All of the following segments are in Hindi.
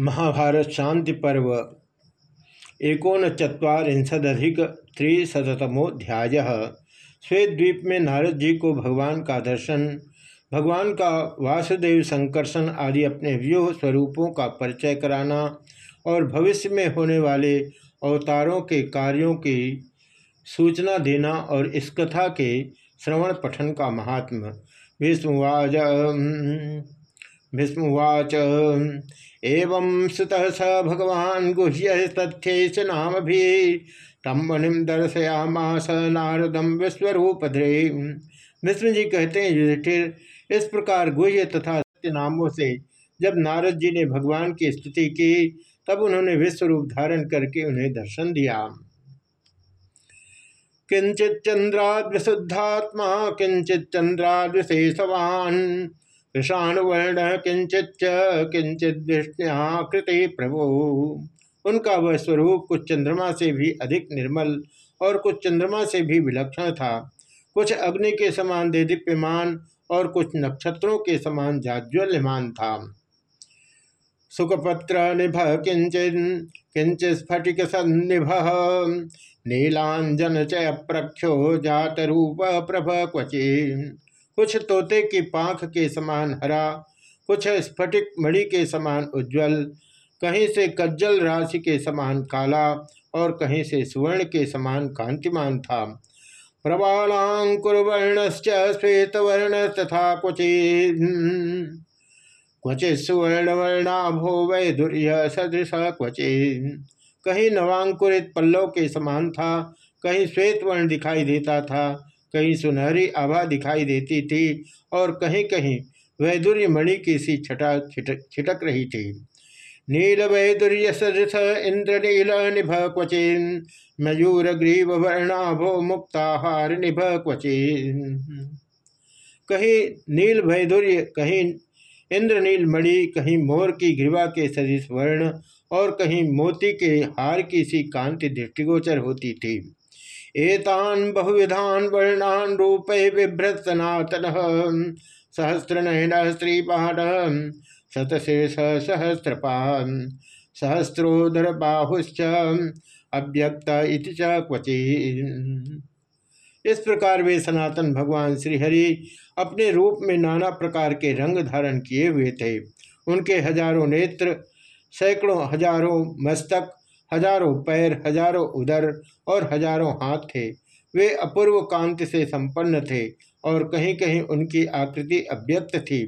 महाभारत शांति पर्व एकोन चुरीशदिक त्रिशतमोध्याय श्वेत द्वीप में नारद जी को भगवान का दर्शन, भगवान का वासुदेव संकर्षण आदि अपने व्यूह स्वरूपों का परिचय कराना और भविष्य में होने वाले अवतारों के कार्यों की सूचना देना और इस कथा के श्रवण पठन का महात्मा। विष्णुवाज भीष्मवाच एवं सुत स भगवान गुह्य तथ्य नाम भी। तम मुनिम दर्शयामास नारदम विश्वरूपध्रे भीष्म जी कहते हैं, युधिष्ठिर, इस प्रकार गुह्य तथा सत्य नामों से जब नारद जी ने भगवान की स्तुति की, तब उन्होंने विश्व रूप धारण करके उन्हें दर्शन दिया। किंचित चंद्राद विशुद्धात्मा किंचित चंद्राद विशेषवान कृषाणुवर्ण किंचित किंचित प्रभु। उनका वह स्वरूप कुछ चंद्रमा से भी अधिक निर्मल और कुछ चंद्रमा से भी विलक्षण था। कुछ अग्नि के समान दे दीप्यमान और कुछ नक्षत्रों के समान जाज्वल्यमान था। सुखपत्र निभ किंचित किंचित स्फटिक सन्निभ नीलांजन चय प्रख्यो जात रूप प्रभ क्वचि कुछ तोते की पाख के समान हरा, कुछ स्फटिक मणि के समान उज्जवल, कहीं से कज्जल राशि के समान काला और कहीं से सुवर्ण के समान कांतिमान था। प्रबालाकुर्वर्णश्च श्वेतवर्ण तथा क्वचि क्वचि सुवर्णवर्णाभो वैधुर्य सदृश क्वचि कहीं नवांकुरित पल्लव के समान था, कहीं श्वेत वर्ण दिखाई देता था कहीं सुनहरी आभा दिखाई देती थी और कहीं कहीं वैदुर्य मणि की सी छटा छिटक छिटक रही थी। नील वैदुर्य सदृश इंद्र नील निभ क्वचिन, मयूर ग्रीव वर्णाभो मुक्ताहार निभ क्वचिन। कहीं नील वैदुर्य, कहीं इंद्रनील मणि कहीं मोर की ग्रीवा के सदृश वर्ण और कहीं मोती के हार की सी कांति दृष्टिगोचर होती थी। एतान बहुविधान वर्णान रूपे बिभ्रत सनातन सहस्र नयन स्त्रीपान शतशेष सहस्रपान सहस्रोदर बाहुश्च अव्यक्त इति क्वचि इस प्रकार वे सनातन भगवान श्रीहरि अपने रूप में नाना प्रकार के रंग धारण किए हुए थे। उनके हज़ारों नेत्र, सैकड़ों हज़ारों मस्तक हज़ारों पैर, हज़ारों उदर और हज़ारों हाथ थे। वे अपूर्व कांति से संपन्न थे और कहीं कहीं उनकी आकृति अव्यक्त थी।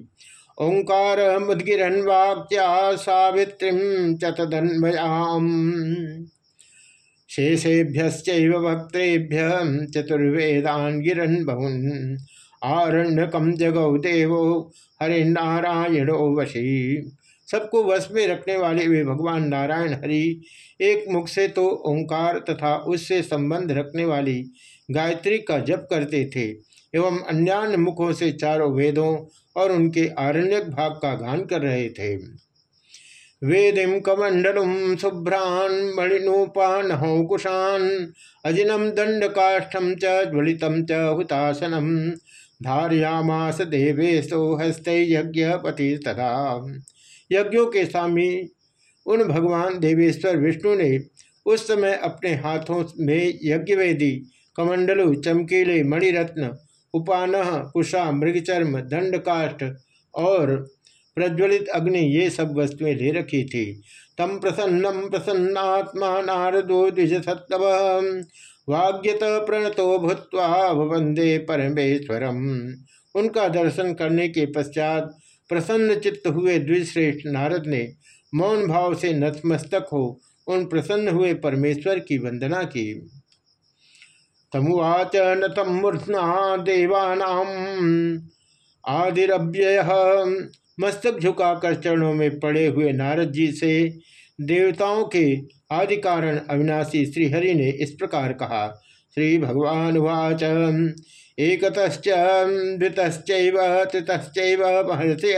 ओंकार मुदगिरन वाक्या सावित्री चतन्मयाम शेषेभ्य वक्तेभ्य चतुर्वेदान गिरन बहुन। आरण्यकम जगौ देवो हरिनारायणो वशी। सबको वश में रखने वाले वे भगवान नारायण हरि, एक मुख से तो ओंकार तथा उससे संबंध रखने वाली गायत्री का जप करते थे, एवं अन्यान्य मुखों से चारों वेदों और उनके आरण्यक भाग का गान कर रहे थे। वेदिम कमंडलुम शुभ्रान मणिनूपान कुशान अजिनम दंड काष्ठम ज्वलितम च हुतासनम धारियामास देवेशो हस्ते यज्ञपति तथा यज्ञों के स्वामी उन भगवान देवेश्वर विष्णु ने उस समय अपने हाथों में यज्ञवेदी कमंडलु, चमकीले, मणिरत्न उपान कुशा, मृगचर्म दंडकाष्ठ और प्रज्वलित अग्नि ये सब वस्तुएँ ले रखी थी। तम प्रसन्नम प्रसन्नात्मा नारदो द्विज सत्तव वाग्यत प्रणतो भूत्वा वंदे परमेश्वरम। उनका दर्शन करने के पश्चात प्रसन्न चित्त हुए द्विश्रेष्ठ नारद ने मौन भाव से नतमस्तक हो उन प्रसन्न हुए परमेश्वर की वंदना की। तमुवाच न तम मूर्धना देवानाम आदिव्यय मस्तक झुकाकर चरणों में पड़े हुए नारद जी से देवताओं के आदि कारण अविनाशी श्रीहरि ने इस प्रकार कहा, श्री भगवान वाच एक तृतश्चैव महर्षि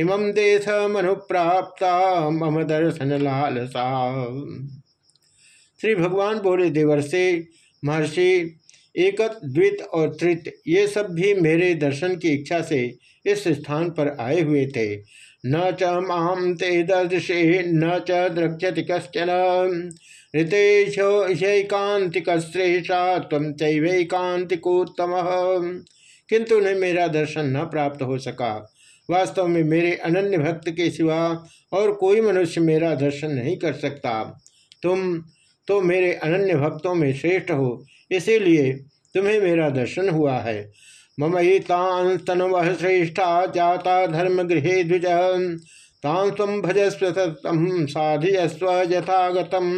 इमं देश मनुप्राप्ता मम दर्शन लालसा श्री भगवान बोले देवर से महर्षि एकत द्वित और त्रित, ये सब भी मेरे दर्शन की इच्छा से इस स्थान पर आए हुए थे। न च माम ते दर्शे, न च द्रक्ष्यति कश्चन। ऋतेशैकांतिक श्रेषा तम चैवैकांतिकोत्तम किंतु उन्हें मेरा दर्शन न प्राप्त हो सका। वास्तव में मेरे अनन्य भक्त के सिवा और कोई मनुष्य मेरा दर्शन नहीं कर सकता। तुम तो मेरे अनन्य भक्तों में श्रेष्ठ हो, इसीलिए तुम्हें मेरा दर्शन हुआ है। मम तान वह श्रेष्ठा जाता धर्म गृह द्विज। तां स्व भजस्व साधयस्व यथागतम।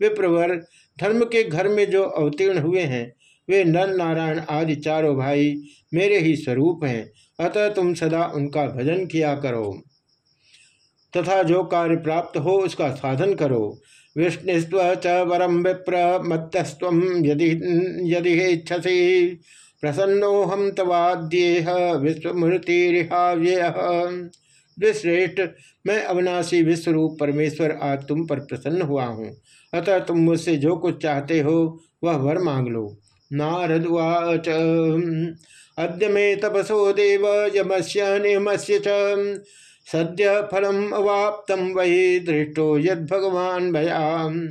विप्रवर धर्म के घर में जो अवतीर्ण हुए हैं, वे नर नारायण आदि चारों भाई मेरे ही स्वरूप हैं, अतः तुम सदा उनका भजन किया करो। तथा जो कार्य प्राप्त हो उसका साधन करो। विष्णुस्व च वरम विप्र मत्तस्व यदि यदि इच्छसी। प्रसन्नोहम तवाद्येह विश्वमूर्तिरिहाव्यय विश्रेष्ठ मैं अविनाशी विश्वरूप परमेश्वर आज तुम पर प्रसन्न हुआ हूँ। अतः तुम मुझसे जो कुछ चाहते हो, वह वर मांग लो। नारदवाच अद्य मे तपसो देव, यमस्य नियमस्य च। सद्य फलम अवाप्तम वही दृष्टो यद भगवान भयाम।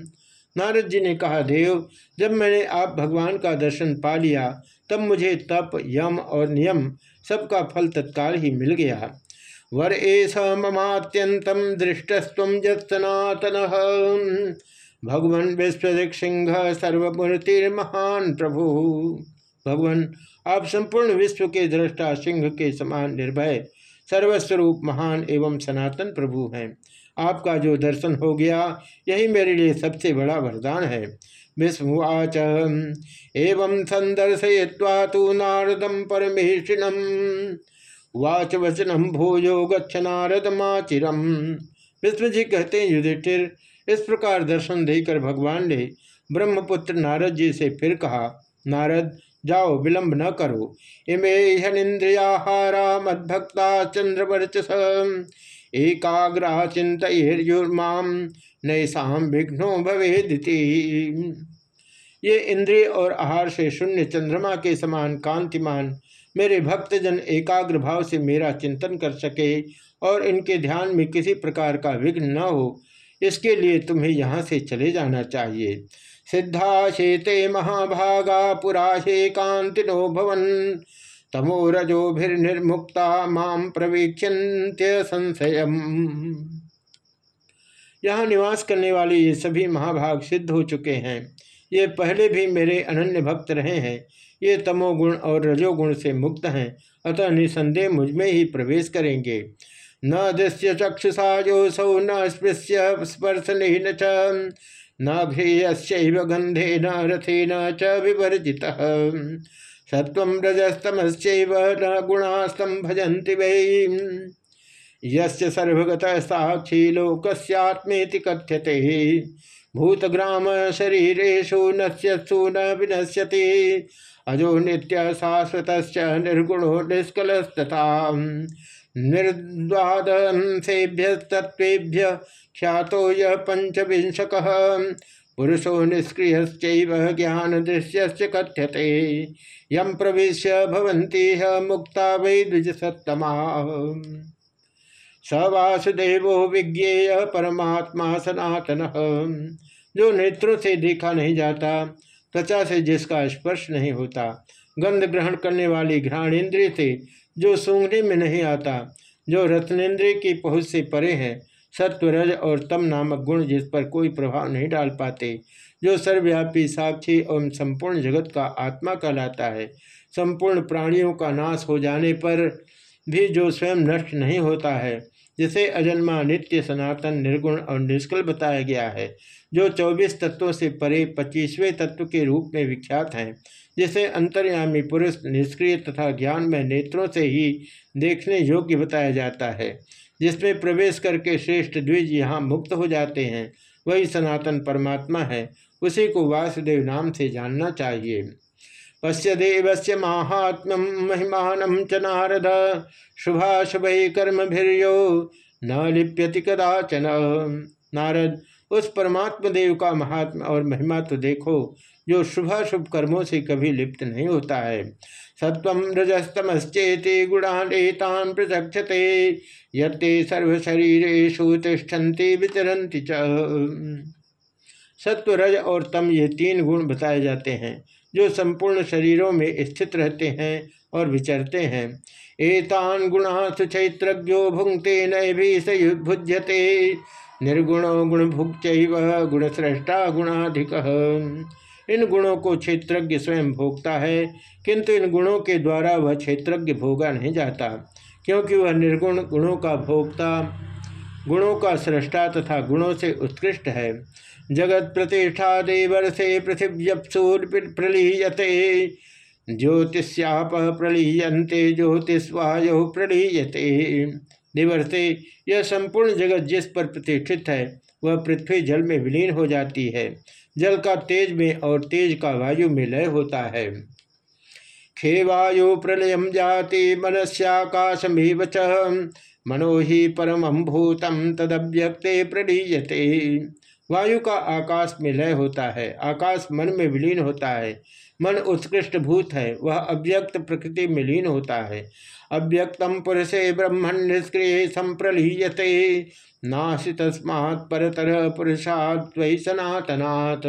नारद जी ने कहा, देव, जब मैंने आप भगवान का दर्शन पा लिया, तब मुझे तप, यम और नियम सबका फल तत्काल ही मिल गया। वर एस ममात्यंतम दृष्टस्व सनातन भगवान विश्व सिंह सर्वमूर्तिर्महान प्रभु। भगवान, आप संपूर्ण विश्व के दृष्टा सिंह के समान निर्भय, सर्वस्वरूप महान एवं सनातन प्रभु हैं। आपका जो दर्शन हो गया, यही मेरे लिए सबसे बड़ा वरदान है। विस्मुवाच एवं संदर्शय्वा तो नारदम परमेशिनम। वाच वचनम भूयो गच्छ नारद माचिरम विष्णु जी कहते हैं, युधिष्ठिर इस प्रकार दर्शन देकर भगवान ने ब्रह्मपुत्र नारद जी से फिर कहा, नारद, जाओ, विलंब न करो। इमे हनिंद्रियाहारा मद्भक्ता चंद्रवर्चस एकाग्रा चिंतुर्माम नैसाम विघ्नो भवेदिति। ये इंद्रिय और आहार से शून्य चंद्रमा के समान कांतिमान, मेरे भक्तजन एकाग्र भाव से मेरा चिंतन कर सके और इनके ध्यान में किसी प्रकार का विघ्न न हो इसके लिए तुम्हें यहाँ से चले जाना चाहिए। सिद्धा शेते महाभागा पुराशे कांतिनो भवन। तमो रजोभिर्निर्मुक्ता माम प्रवीक्षन्त्य संशय यहाँ निवास करने वाले ये सभी महाभाग सिद्ध हो चुके हैं। ये पहले भी मेरे अनन्य भक्त रहे हैं। ये तमोगुण और रजोगुण से मुक्त हैं। अतः निसंदेह मुझमें ही प्रवेश करेंगे। न दृश्य चक्षुषा जो सौ न स्पृश्य स्पर्श च। न घ्रेयस्व गंधे न रथे न च विवर्जित। सत्व रजस्तमश्चैव न गुणास्तम भजन्ति वै। सर्वगत साक्षी लोकस्यात्मेति कथ्यते। भूतग्राम शरीरेशु नश्यसु न विनश्यति। अजो नित्य शाश्वत निर्गुणो निष्कलस्तथा। निर्द्वादंसेभ्य तत्वेभ्य ख्यातो यह पंचविंशक पुरुषो निष्क्रिय ज्ञान दृश्य कथ्यते यम प्रवेश भवंती मुक्ता वै द्विज सत्तमा स वासुदेव विज्ञेय परमात्मा सनातन। जो नेत्रों से देखा नहीं जाता, त्वचा से जिसका स्पर्श नहीं होता, गंध ग्रहण करने वाली घ्राण इंद्रिय से जो सूंघने में नहीं आता, जो रत्नेन्द्रिय की पहुँच से परे है, सत्वरज और तम नामक गुण जिस पर कोई प्रभाव नहीं डाल पाते, जो सर्वव्यापी साक्षी एवं संपूर्ण जगत का आत्मा कहलाता है, संपूर्ण प्राणियों का नाश हो जाने पर भी जो स्वयं नष्ट नहीं होता है, जिसे अजन्मा नित्य सनातन, निर्गुण और निष्कल बताया गया है, जो चौबीस तत्वों से परे पच्चीसवें तत्व के रूप में विख्यात हैं। जिसे अंतर्यामी पुरुष निष्क्रिय तथा ज्ञान में नेत्रों से ही देखने योग्य बताया जाता है, जिसमें प्रवेश करके श्रेष्ठ द्विज यहाँ मुक्त हो जाते हैं। वही सनातन परमात्मा है, उसी को वासुदेव नाम से जानना चाहिए। पश्य देव से महात्म महिमान च नारद, शुभाशुभ कर्म भीर्यो न लिप्यति कदाचन। नारद, उस परमात्मा देव का महात्मा और महिमा तो देखो जो शुभ शुभ कर्मों से कभी लिप्त नहीं होता है। सत्व रजस्तमश्चेति गुणान एतान प्रचक्षते ये सर्वशरीरेशु तिष्ठन्ति विचरन्ति च। सत्व, रज और तम ये तीन गुण बताए जाते हैं, जो संपूर्ण शरीरों में स्थित रहते हैं और विचरते हैं। एतान गुणा सुचैत्रज्ञो भुंगते नैभिभुज्यते निर्गुणो गुण भुक्त गुणश्रेष्ठा गुणाधिक। इन गुणों को क्षेत्रज्ञ स्वयं भोगता है, किंतु इन गुणों के द्वारा वह क्षेत्रज्ञ भोगा नहीं जाता, क्योंकि वह निर्गुण गुणों का भोक्ता, गुणों का सृष्टा तथा गुणों से उत्कृष्ट है। जगत प्रतिष्ठा देवर से पृथिव्यपसूर प्रलीयते, ज्योतिष्याप प्रलीयते ज्योतिषवायु प्रलीयते। देवर से यह संपूर्ण जगत जिस पर प्रतिष्ठित है, वह पृथ्वी जल में विलीन हो जाती है। जल का तेज में और तेज का वायु में लय होता है। खे वायु प्रलय जाति मनस्याकाशमेव च। मनो ही परम भूतम तदव्यक्ते प्रलीयते वायु का आकाश में लय होता है, आकाश मन में विलीन होता है। मन उत्कृष्ट भूत है, वह अव्यक्त प्रकृति में लीन होता है। अव्यक्तम पुरुषे ब्रह्मण निष्क्रिय संप्रलीयते। नासी तस्मात् परतर पुरुषात् सनातनात्।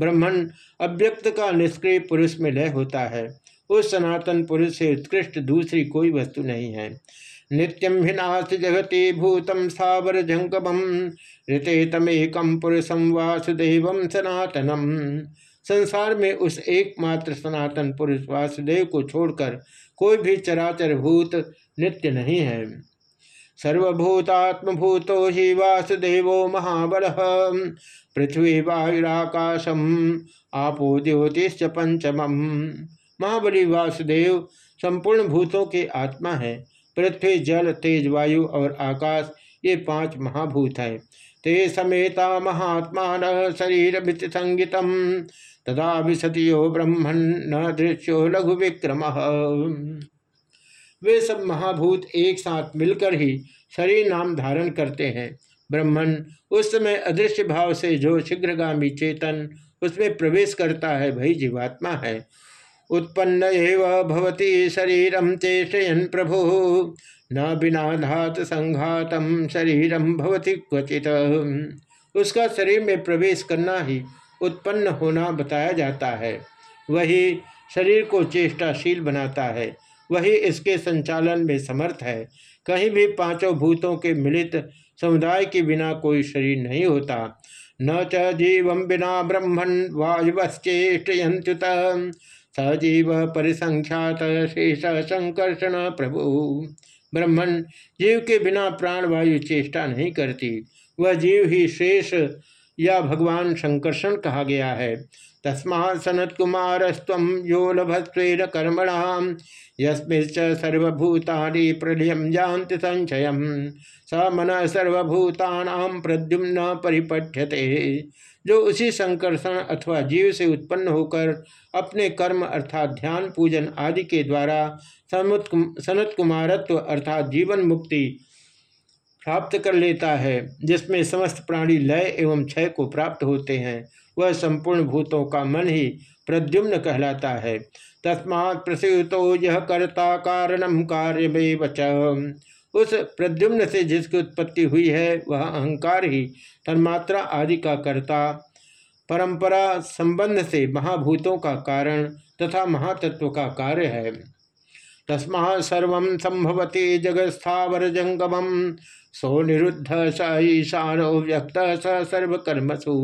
ब्रह्मण अव्यक्त का निष्क्रिय पुरुष में लय होता है। उस सनातन पुरुष से उत्कृष्ट दूसरी कोई वस्तु नहीं है। नित्यम विनाश जगति भूतम सावर जंगम ऋते तमेकम पुरुषम वासुदेव सनातनम। संसार में उस एकमात्र सनातन पुरुष वासुदेव को छोड़कर कोई भी चराचर भूत नित्य नहीं है। सर्वभूतात्मभूतो ही वासुदेव महाबल। पृथ्वी वायुराकाशम आपो ज्योतिष पंचम महाबली वासुदेव संपूर्ण भूतों के आत्मा है। पृथ्वी, जल, तेज, वायु और आकाश, ये पाँच महाभूत हैं। ते समेता महात्मा शरीर संगीतम। तदा विशतियो ब्रह्मण न दृश्यो लघु विक्रम वे सब महाभूत एक साथ मिलकर ही शरीर नाम धारण करते हैं। ब्रह्मण उस समय अदृश्य भाव से जो शीघ्रगामी चेतन उसमें प्रवेश करता है, वही जीवात्मा है। उत्पन्न भवती शरीरम चेषयन प्रभु। न बिना धात संघातम शरीरम भवती क्वचित। उसका शरीर में प्रवेश करना ही उत्पन्न होना बताया जाता है। वही शरीर को चेष्टाशील बनाता है। वही इसके संचालन में समर्थ है। कहीं भी पाँचों भूतों के मिलित समुदाय के बिना कोई शरीर नहीं होता। न च जीव बिना ब्रह्मण वायुवश्चेष्टयंत्युत सजीव परिसंख्यात शेष संकर्षण प्रभु। ब्रह्मण जीव के बिना प्राण वायु चेष्टा नहीं करती। वह जीव ही शेष या भगवान संकर्षण कहा गया है। तस्मा सनत कुमार स्व यो लभस्वेन कर्मणाम यस्मिश्च सर्वभूतानि प्रलयम जानति संचय स मन सर्वभूतानाम प्रद्युम्न परिपठ्यते। जो उसी संकर्षण अथवा जीव से उत्पन्न होकर अपने कर्म अर्थात ध्यान पूजन आदि के द्वारा सनत कुमारत्व अर्थात जीवन मुक्ति प्राप्त कर लेता है, जिसमें समस्त प्राणी लय एवं क्षय को प्राप्त होते हैं, वह संपूर्ण भूतों का मन ही प्रद्युम्न कहलाता है। तस्मात् प्रसूतो यह कर्ता कारणम कार्य उस प्रद्युम्न से जिसकी उत्पत्ति हुई है, वह अहंकार ही तन्मात्रा आदि का कर्ता, परंपरा संबंध से महाभूतों का कारण तथा महातत्व का कार्य है। तस्मा सर्व संभवती जगस्थावर जंगम सो निरुद्ध स ईशानो व्यक्त स सर्वकर्मसु।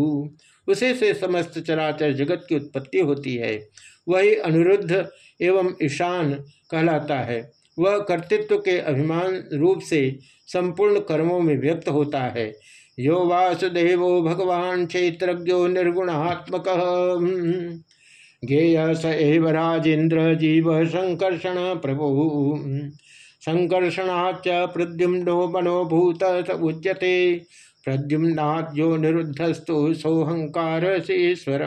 उसे से समस्त चराचर जगत की उत्पत्ति होती है। वही अनिरुद्ध एवं ईशान कहलाता है। वह कर्तृत्व के अभिमान रूप से संपूर्ण कर्मों में व्यक्त होता है। यो वासुदेव भगवान क्षेत्रज्ञो निर्गुणात्मक। ज्ञेय स एव राजेन्द्र जीव संकर्षण प्रभु। संकर्षणाच प्रद्युम्नो मनोभूत उच्यते। प्रद्युम्नाथ जो निरुद्धस्तु सोहंकार से ईश्वर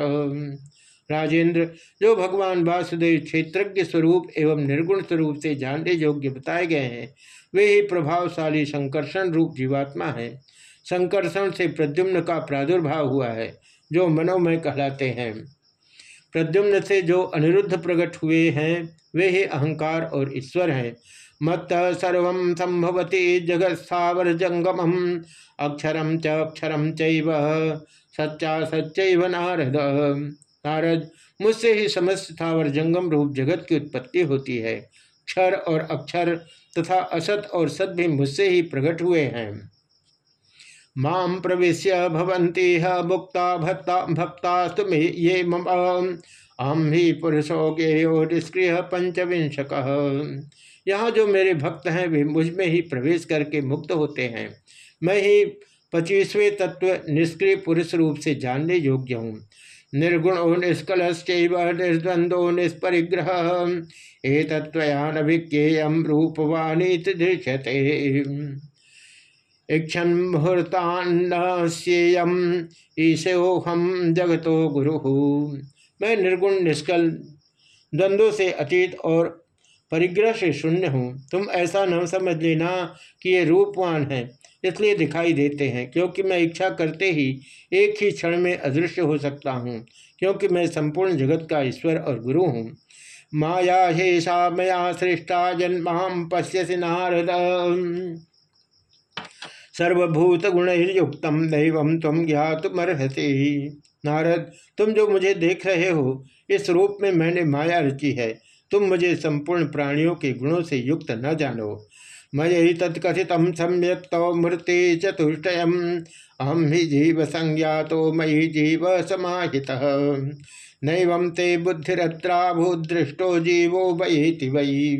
राजेंद्र, जो भगवान वासुदेव क्षेत्रज्ञ स्वरूप एवं निर्गुण स्वरूप से जानने योग्य बताए गए हैं, वे ही प्रभावशाली संकर्षण रूप जीवात्मा है। संकर्षण से प्रद्युम्न का प्रादुर्भाव हुआ है, जो मनोमय कहलाते हैं। प्रद्युम्न से जो अनिरुद्ध प्रकट हुए हैं, वे ही अहंकार और ईश्वर हैं। मत सर्व संभवती जगत स्थावर जंगम अक्षरम च अक्षरम चैव, सच्चा नारद। नारद, मुझसे ही समस्त स्थावर जंगम रूप जगत की उत्पत्ति होती है। क्षर और अक्षर तथा असत और सत भी मुझसे ही प्रकट हुए हैं। माम प्रवेश भवंती मुक्ता भक्ता भक्ता ये मम। अहम ही पुरुषो गेयो निष्क्रिय पंचविंशक। यहाँ जो मेरे भक्त हैं, वे मुझमें ही प्रवेश करके मुक्त होते हैं। मैं ही पच्चीसवें तत्व निष्क्रिय पुरुष रूप से जानने योग्य हूँ। निर्गुणो निष्कलश्च निर्द्वंदो निष्परिग्रह। ए तत्वयानभिज्ञेयम रूपवाणी दृश्यते। इक्षण मुहूर्तान्नस्येयम ईशोहम जगतो गुरु। मैं निर्गुण, निष्कल, द्वंद्वों से अतीत और परिग्रह से शून्य हूँ। तुम ऐसा न समझ लेना कि ये रूपवान है, इसलिए दिखाई देते हैं, क्योंकि मैं इच्छा करते ही एक ही क्षण में अदृश्य हो सकता हूँ, क्योंकि मैं संपूर्ण जगत का ईश्वर और गुरु हूँ। माया हेषा मया सृष्टा जन्माम पश्यसि नारद। सर्वभूत गुण युक्त दैव तम ज्ञातमर्हति नारद, तुम जो मुझे देख रहे हो, इस रूप में मैंने माया रची है। तुम मुझे संपूर्ण प्राणियों के गुणों से युक्त न जानो। मयि तत्कथित सम्यक तव मूर्ति चतुष्टय अहम ही जीव संज्ञा तो मयि जीव समाहित नैव ते बुद्धिरत्रा भूदृष्टो जीवो वही वही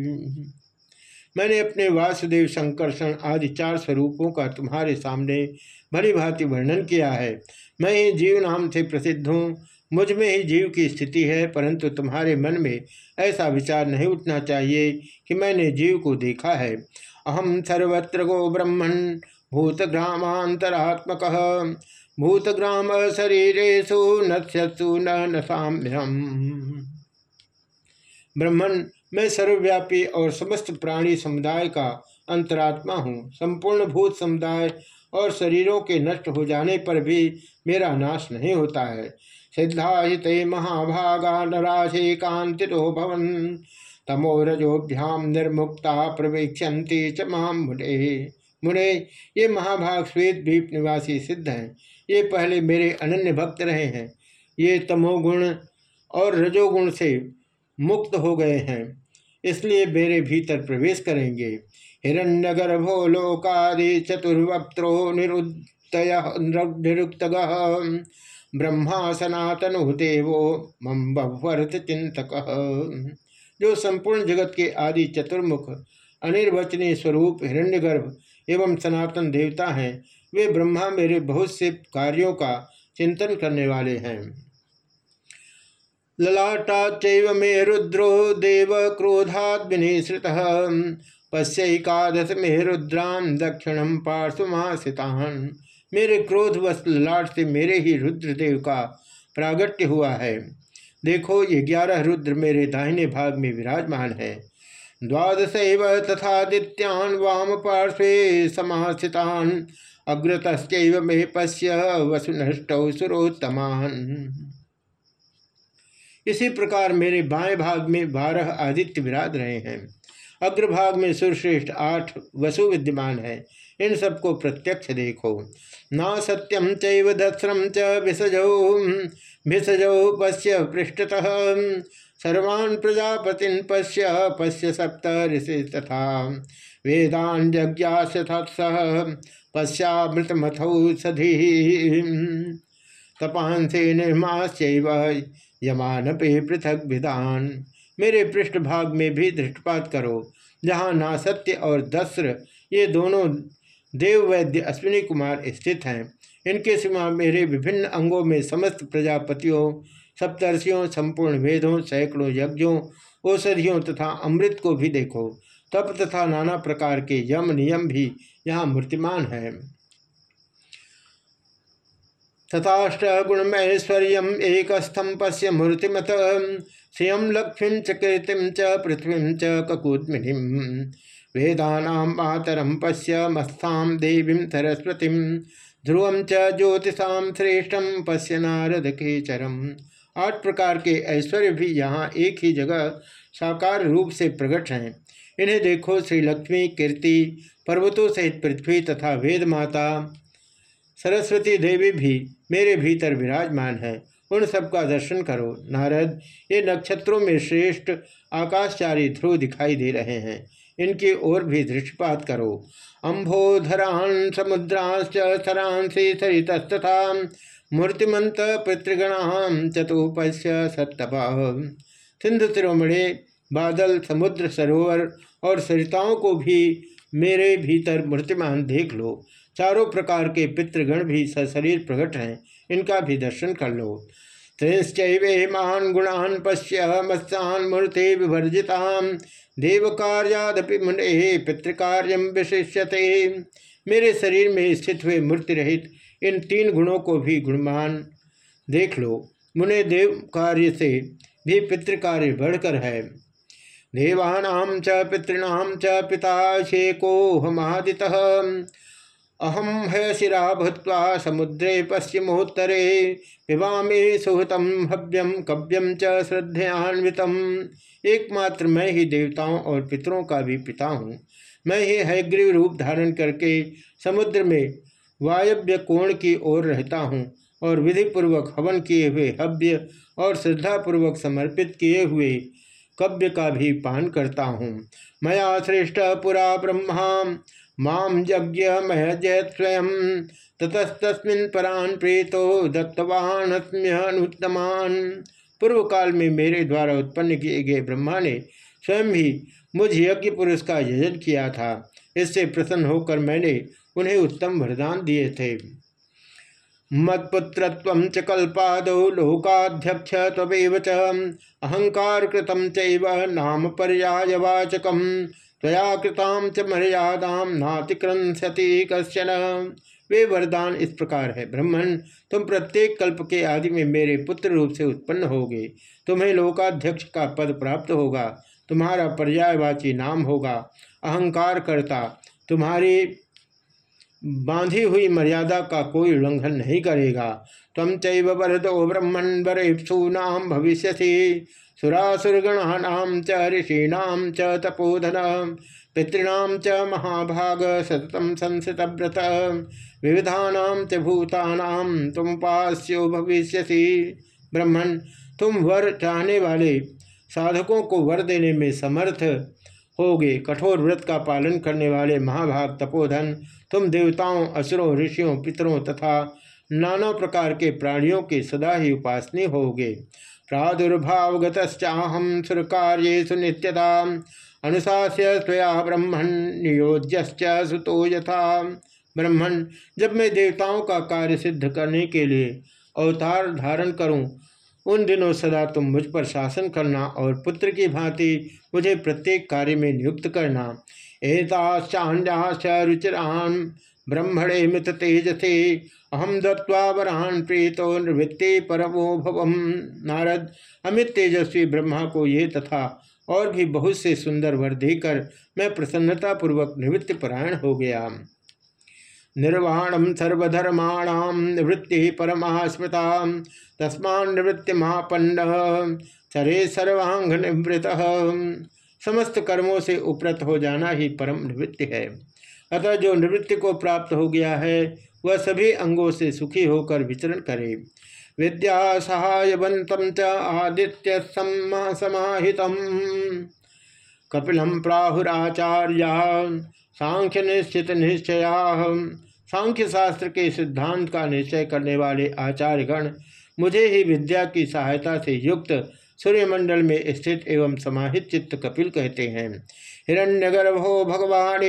मैंने अपने वासुदेव संकर्षण आदि चार स्वरूपों का तुम्हारे सामने भली भांति वर्णन किया है। मैं ही जीव नाम से प्रसिद्ध हूँ। मुझमें ही जीव की स्थिति है, परंतु तुम्हारे मन में ऐसा विचार नहीं उठना चाहिए कि मैंने जीव को देखा है। अहम सर्वत्र गो ब्रह्मण भूतग्रामांतरात्मक भूतग्राम शरीरेशु नश्यसु न साम्यम ब्रह्मण मैं सर्वव्यापी और समस्त प्राणी समुदाय का अंतरात्मा हूँ। संपूर्ण भूत समुदाय और शरीरों के नष्ट हो जाने पर भी मेरा नाश नहीं होता है। सिद्धाहित महाभागा नराशे कांतिरो भवन तमोरजोभ्याम निर्मुक्ता प्रवेक्षंती च माम मुने। मुने, ये महाभाग श्वेत द्वीप निवासी सिद्ध हैं। ये पहले मेरे अनन्य भक्त रहे हैं। ये तमोगुण और रजोगुण से मुक्त हो गए हैं। इसलिए मेरे भीतर प्रवेश करेंगे। हिरण्यगर्भो लोकादि चतुर्वक्त्रो निरुक्त ब्रह्मा सनातन देवो मम बहुवर्थ चिंतक जो संपूर्ण जगत के आदि चतुर्मुख, अनिर्वचनीय स्वरूप, हिरण्यगर्भ एवं सनातन देवता हैं, वे ब्रह्मा मेरे बहुत से कार्यों का चिंतन करने वाले हैं। ललाटा मे रुद्रो देव क्रोधात विनिश्रित पश्यकादश मे रुद्रान दक्षिणम पार्श्वमासितान। मेरे क्रोधवश ललाट से मेरे ही रुद्रदेव का प्रागट्य हुआ है। देखो, ये ग्यारह रुद्र मेरे दाहिने भाग में विराजमान है। द्वादश तथादित्यान वाम पार्श्वे समास्थितान अग्रतश्च मे पश्य वसुनष्टौ सुरोत्तमान। इसी प्रकार मेरे बाएँ भाग में बारह आदित्य विराज रहे हैं। अग्रभाग में सुरश्रेष्ठ आठ वसु विद्यमान है। इन सबको प्रत्यक्ष देखो। ना सत्यम दस्रम च विसजौ भिषजौ पश्य पृष्ठतः। सर्वान् प्रजापति पश्य पश्य सप्त ऋषि तथा। वेदान जज्ञास पश्यामृतमथौ सधी। तपांसे निर्माश्चैव यमान पे पृथक विधान मेरे पृष्ठभाग में भी दृष्टपात करो। जहाँ नासत्य और दस्र, ये दोनों देव वैद्य अश्विनी कुमार स्थित हैं। इनके सिवा मेरे विभिन्न अंगों में समस्त प्रजापतियों, सप्तर्षियों, संपूर्ण वेदों, सैकड़ों यज्ञों, औषधियों तथा अमृत को भी देखो। तप तथा नाना प्रकार के यम नियम भी यहाँ मूर्तिमान है। तथाष्ट गुणमैश्वर्य एक स्थम पश्य मूर्तिमत श्रियम लक्ष्मी च कीर्तिम च पृथ्वी च ककूत्मिनी। वेदानां मातरं पश्य मत्सां देवीं सरस्वतीं। ध्रुवं च ज्योतिषां श्रेष्ठं पश्य नारद केचरम आठ प्रकार के ऐश्वर्य भी यहाँ एक ही जगह साकार रूप से प्रकट हैं। इन्हें देखो श्री लक्ष्मी, कीर्ति, पर्वतों सहित पृथ्वी तथा वेद माता, सरस्वती देवी भी मेरे भीतर विराजमान है। उन सबका दर्शन करो। नारद, ये नक्षत्रों में श्रेष्ठ आकाशचारी ध्रुव दिखाई दे रहे हैं। इनकी ओर भी दृष्टिपात करो। अम्भोधरान समुद्रांश सरांसी सरितस्तथा मूर्तिमंत पितृगणाम चतुपस्य सत्तपा सिंधु तिरोमणे, बादल, समुद्र सरोवर और सरिताओं को भी मेरे भीतर मूर्तिमान देख लो। चारों प्रकार के पितृगण भी सशरीर प्रकट हैं। इनका भी दर्शन कर लो। त्रिश्चैवेमान गुणान पश्य मत्सान मूर्ति विवर्जिता देव कार्यादपि मुने पितृकार्यम विशिष्यते। मेरे शरीर में स्थित हुए मूर्ति रहित इन तीन गुणों को भी गुणमान देख लो। मुने देव कार्य से भी पितृकार्य बढ़कर है। देवानाम च पितृणाम च पिता शेको हमादिता। अहम है शिरा भूत्वा समुद्रे पश्चिमोत्तरे, पिबामे सुहतम हव्यम कव्यम च श्रद्धयान्वित। एकमात्र मैं ही देवताओं और पितरों का भी पिता हूँ। मैं ही हैग्रीव रूप धारण करके समुद्र में वायव्य कोण की ओर रहता हूँ और विधिपूर्वक हवन किए हुए हव्य और श्रद्धापूर्वक समर्पित किए हुए कव्य का भी पान करता हूँ। मया श्रेष्ठ पुरा ब्रह्मा माम यज्ञ महजयत स्वयं ततस्तस्मिन परान प्रेतो दत्तवान्यनुत्तमान पूर्व काल में मेरे द्वारा उत्पन्न किए गए ब्रह्मा ने स्वयं ही मुझ यज्ञ पुरुष का यजन किया था। इससे प्रसन्न होकर मैंने उन्हें उत्तम वरदान दिए थे। मत्पुत्र च कल्पाद लोकाध्यक्ष तवेव च। अहंकार कृतम चैव नाम पर्यायवाचकम। तया कृताम च मर्यादाम नातिक्रंसति वे वरदान इस प्रकार है ब्रह्मण तुम प्रत्येक कल्प के आदि में मेरे पुत्र रूप से उत्पन्न होगे। तुम्हें लोकाध्यक्ष का पद प्राप्त होगा, तुम्हारा पर्यायवाची नाम होगा अहंकार करता तुम्हारी बांधी हुई मर्यादा का कोई उल्लंघन नहीं करेगा। तम चैव वरदो ब्रह्मण वरेप्सूनाम भविष्य सुरासुरगणानाम च ऋषीणाम च तपोधन पितॄणाम च महाभाग सततम संसितव्रत विविधानाम च भूतानाम तुम पास्यो भविष्यसी। ब्रह्मण तुम वर चाहने वाले साधकों को वर देने में समर्थ। होगे। कठोर व्रत का पालन करने वाले महाभाग तपोधन, तुम देवताओं, असुरों, ऋषियों, पितरों तथा नाना प्रकार के प्राणियों के सदा ही उपासनी होगे। प्रादुर्भावगतश्चाहम सुर कार्यु नित्यता अनुशास्य स्वया ब्रह्मण नियोज्यश्च सुतो यथा। ब्रह्मण जब मैं देवताओं का कार्य सिद्ध करने के लिए अवतार धारण करूँ उन दिनों सदा तुम मुझ पर शासन करना और पुत्र की भांति मुझे प्रत्येक कार्य में नियुक्त करना। एताश्चान्याश्च ब्रह्मणे मित तेजसे अहम दत्वा वरान प्रीतो निवृत्ति परमो भवम नारद, अमित तेजस्वी ब्रह्मा को ये तथा और भी बहुत से सुंदर वर देकर मैं प्रसन्नता पूर्वक निवृत्ति परायण हो गया। निर्वाणम सर्वधर्माणाम निवृत्ति परमा स्मृता तस्मा निवृत्ति महापन्न चरे सर्वांग निवृत समस्त कर्मों से उपरत हो जाना ही परम निवृत्ति है। अतः जो निवृत्ति को प्राप्त हो गया है, वह सभी अंगों से सुखी होकर विचरण करे। विद्या सहायवंतम च आदित्य समाहित कपिलम प्राहुराचार्य, सांख्य निश्चित निश्चया। सांख्य शास्त्र के सिद्धांत का निश्चय करने वाले आचार्यगण मुझे ही विद्या की सहायता से युक्त सूर्यमंडल में स्थित एवं समाहित चित्त कपिल कहते हैं। हिरण्यगर्भो भगवान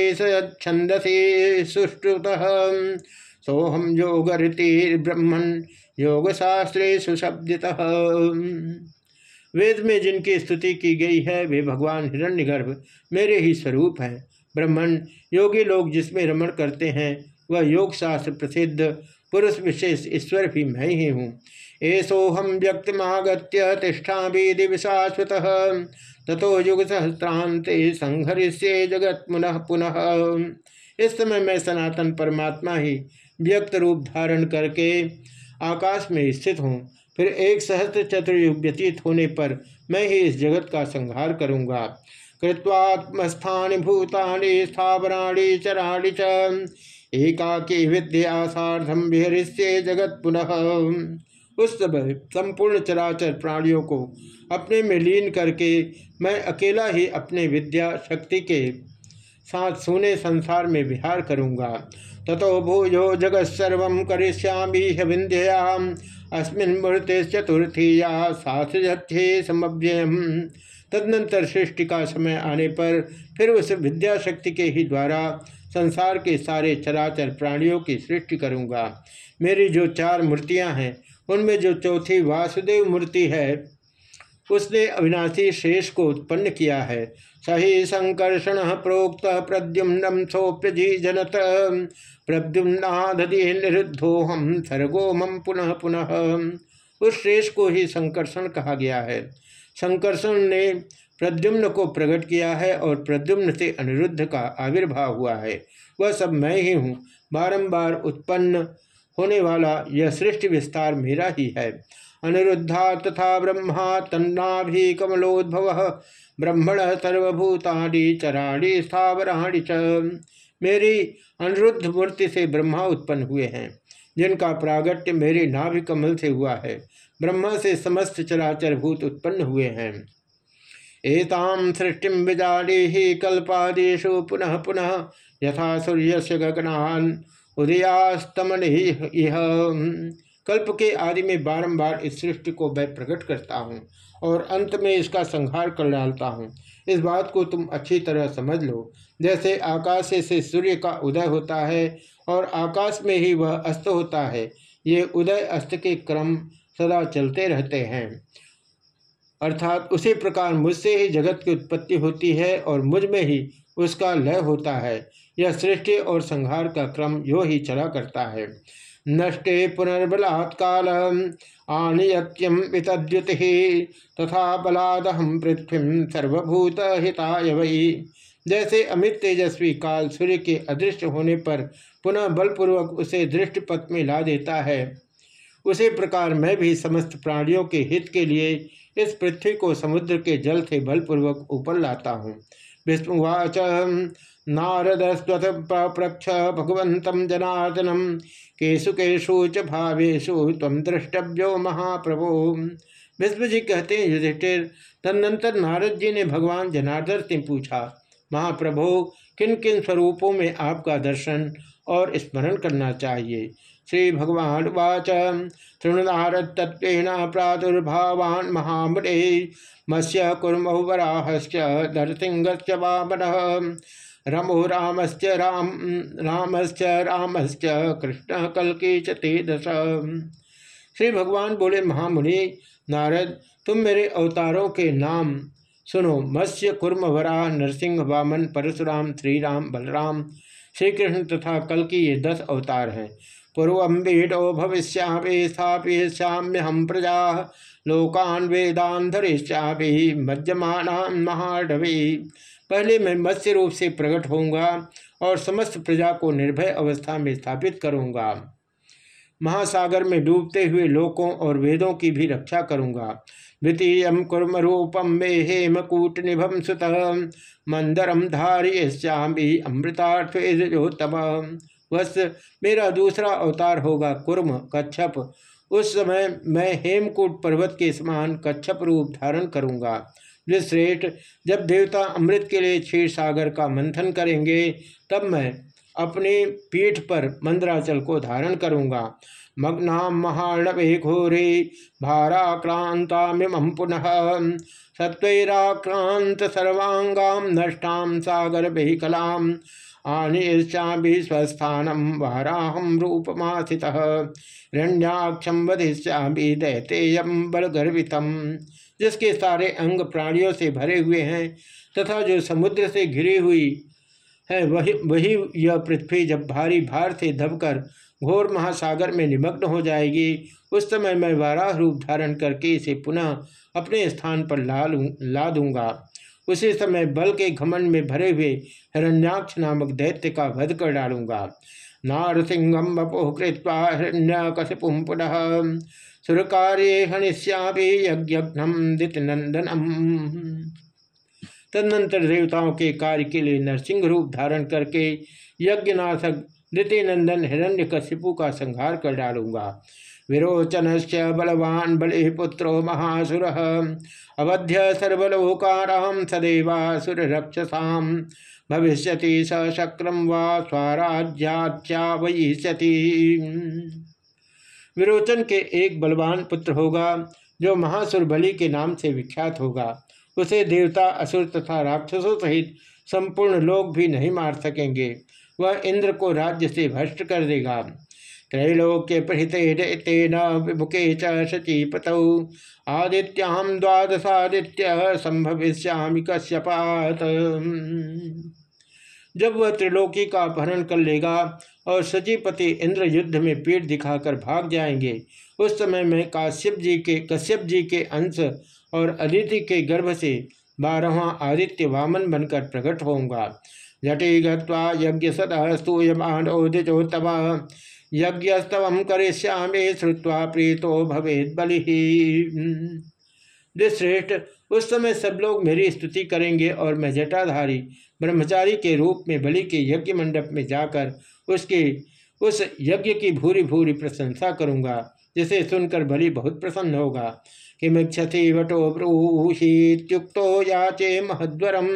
छंदसी सुष्टुत सोहम योग ब्रह्मण योग शास्त्रे सुशब्दित। वेद में जिनकी स्तुति की गई है, वे भगवान हिरण्यगर्भ मेरे ही स्वरूप हैं। ब्रह्मण योगी लोग जिसमें रमण करते हैं, वह योग शास्त्र प्रसिद्ध, पुरुष विशेष ईश्वर भी मैं ही हूँ। एसोहम व्यक्तिमागत्य तिष्ठा दिवशाश्वत तथो युग सहस्रांते संघर्ष्य जगत पुनः। पुनः इस समय मैं सनातन परमात्मा ही व्यक्त रूप धारण करके आकाश में स्थित हूँ। फिर एक सहस्त्र चतुर्युग व्यतीत होने पर मैं ही इस जगत का संहार करूँगा। कृत्वात्मस्थानि भूतानि स्थावराणि, चराणि च। एकाकी विद्या साधम विहरिष्य जगत पुनः उस समय संपूर्ण चराचर प्राणियों को अपने में लीन करके मैं अकेला ही अपने विद्या शक्ति के साथ सोने संसार में विहार करूँगा। ततो भूयो जगत सर्व करिष्यामी विंध्याम अस्मिन मूर्ति चतुर्थी या साथे समव्ययम। तदनंतर सृष्टि का समय आने पर फिर उस विद्या शक्ति के ही द्वारा संसार के सारे चराचर प्राणियों की सृष्टि करूँगा। मेरी जो चार मूर्तियाँ हैं उनमें जो चौथी वासुदेव मूर्ति है, उसने अविनाशी शेष को उत्पन्न किया है। सही संकर्षण प्रोक्त प्रद्युम्नम सोप्यजी जनत प्रद्युम्नादि निरुद्धो हम सर्गो मम पुनः पुनः। उस शेष को ही संकर्षण कहा गया है। संकर्षण ने प्रद्युम्न को प्रकट किया है और प्रद्युम्न से अनिरुद्ध का आविर्भाव हुआ है। वह सब मैं ही हूँ। बारंबार उत्पन्न होने वाला यह सृष्टि विस्तार मेरा ही है। अनिरुद्धा तथा ब्रह्मा तन्नाभि कमलोद्भव, ब्रह्मण सर्वभूतानि चराणी स्थावराणी च। मेरी अनिरुद्ध मूर्ति से ब्रह्मा उत्पन्न हुए हैं, जिनका प्रागट्य मेरे नाभि कमल से हुआ है। ब्रह्मा से समस्त चराचर भूत उत्पन्न हुए हैं। एताम सृष्टि विजाड़ी ही कल्पादेशु पुनः पुनः, यथा सूर्य से गगनान उदयास्तमन ही यह कल्प के आदि में बारंबार इस सृष्टि को मैं प्रकट करता हूँ और अंत में इसका संहार कर डालता हूँ। इस बात को तुम अच्छी तरह समझ लो। जैसे आकाश से सूर्य का उदय होता है और आकाश में ही वह अस्त होता है, ये उदय अस्त के क्रम सदा चलते रहते हैं। अर्थात उसी प्रकार मुझसे ही जगत की उत्पत्ति होती है और मुझमें ही उसका लय होता है। यह सृष्टि और संहार का क्रम यो ही चला करता है। नष्टे पुनर्बलात् काल आनियत्यम वितद्युति, तथा बलादहम पृथ्वी सर्वभूत हिताय वही। जैसे अमित तेजस्वी काल सूर्य के अदृश्य होने पर पुनः बलपूर्वक उसे दृष्ट पथ में ला देता है, उसी प्रकार मैं भी समस्त प्राणियों के हित के लिए इस पृथ्वी को समुद्र के जल से बलपूर्वक ऊपर लाता हूँ। विष्णुवाच नारद स्वत प्रक्ष भगवत जनार्दनम केशु केशु च भावेशु तम द्रष्टव्यो महाप्रभो। विष्णु जी कहते हैं, युधिष्ठिर, तदनंतर नारद जी ने भगवान जनार्दन से पूछा, महाप्रभो किन किन स्वरूपों में आपका दर्शन और स्मरण करना चाहिए? श्री भगवान वाच तृणनारद तत्व प्रादुर्भावान महामृे मत्स्य कुर्महुवराहश्च नरसिंह वामन। रमो रामश्च राम, रामश्च रामश्च कृष्ण कल की चेदश श्री भगवान बोले, महामुनि, नारद, तुम मेरे अवतारों के नाम सुनो। मत्स्य कुर्म वराह नरसिंह वामन परशुराम श्रीराम बलराम श्री कृष्ण तथा कल की ये दस अवतार हैं। पूर्व बीडो भविष्या स्थापयिष्याम्य हम प्रजा। लोकान वेदान धरिष्यापि मज्जमान महाडवी। पहले मैं मत्स्य रूप से प्रकट होऊँगा और समस्त प्रजा को निर्भय अवस्था में स्थापित करूँगा। महासागर में डूबते हुए लोकों और वेदों की भी रक्षा करूँगा। द्वितीय कुर्म रूपम मे हेमकूट निभम सुत। मंदरम धारियश्यामी अमृतार्थोत्तम वस मेरा दूसरा अवतार होगा कुर्म, कच्छप। उस समय मैं हेमकूट पर्वत के समान कच्छप रूप धारण करूँगा। विश्रेष्ठ, जब देवता अमृत के लिए क्षीर सागर का मंथन करेंगे, तब मैं अपने पीठ पर मंद्राचल को धारण करूँगा। मग्ना महाणवे घोरे भाराक्रांतामिम पुनः। सत्वराक्रांत सर्वांगाम नष्टाम सागर कलाम आनिष्याभि स्वस्थानम वाराहम रूपमाथित हिरण्याक्षम वधिष्याभि दैतेयम बलगर्वितम। जिसके सारे अंग प्राणियों से भरे हुए हैं तथा जो समुद्र से घिरी हुई है, वही वही यह पृथ्वी जब भारी भार से दबकर घोर महासागर में निमग्न हो जाएगी। उस समय मैं वाराह रूप धारण करके इसे पुनः अपने स्थान पर ला ला दूँगा। उसी समय बल के घमंड में भरे हुए हिरण्याक्ष नामक दैत्य का वध कर डालूँगा। नारसिंहम बपो कृत्वा हिरण्य कशपुम पुनः सुरकार्य हनिष्याभि यज्ञम दितनंदनम तदनंतर देवताओं के कार्य के लिए नरसिंह रूप धारण करके यज्ञनाथक नंदन हिरण्य कशिपु का संहार कर डालूँगा। विरोचन से बलवान बलि पुत्रो महासुर। अवध्य सर्वलोकाराम सदैवासुर भविष्य स शक्रम व स्वराज्याच्या विरोचन के एक बलवान पुत्र होगा, जो महासुर बलि के नाम से विख्यात होगा। उसे देवता असुर तथा राक्षसों सहित संपूर्ण लोग भी नहीं मार सकेंगे। वह इंद्र को राज्य से भ्रष्ट कर देगा। त्रैलोक्य प्रहितेन विमुखे चीपत आदित्याम द्वादशादित्य संभविष्यामि कश्यपात। जब वह त्रिलोकी का अपहरण कर लेगा और सचीपति इंद्र युद्ध में पीठ दिखाकर भाग जाएँगे, उस समय मैं काश्यप जी के, कश्यप जी के अंश और अदिति के गर्भ से बारहवा आदित्य वामन बनकर प्रकट होऊँगा। जटे गत्वा यज्ञ सतः स्तूयमानोदिचोत्तम यज्ञस्तव करिष्यामे श्रुवा प्रीतो भवेद बलि। श्रेष्ठ उस समय सब लोग मेरी स्तुति करेंगे और मैं जटाधारी, ब्रह्मचारी के रूप में बलि के यज्ञ मंडप में जाकर उसके, उस यज्ञ की भूरी भूरी प्रशंसा करूँगा, जिसे सुनकर बलि बहुत प्रसन्न होगा। किमिक्षति वटो ब्रूहीत्युक्तो याचे महद्वरम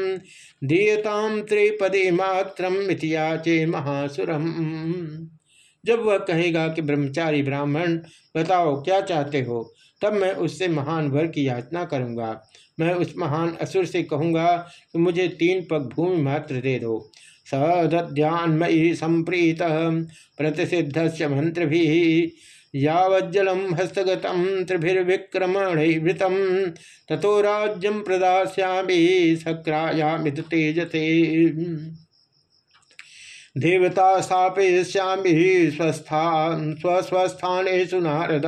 दीयताम त्रिपदी मात्रम याचे महासुरम। जब वह कहेगा कि ब्रह्मचारी ब्राह्मण, बताओ क्या चाहते हो? तब मैं उससे महान वर की याचना करूँगा। मैं उस महान असुर से कहूँगा कि मुझे तीन पग भूमि मात्र दे दो। सदध्यान्मयी संप्रीत प्रतिषिद्ध मंत्र भी यावज्जलम हस्तगत त्रिभिर्विक्रमणवृतम तथो राज्यम प्रदास्यामी सक्रायामित तेजते देवता स्थापयिष्यामी, स्वस्थान स्वस्वस्थानेषु नारद।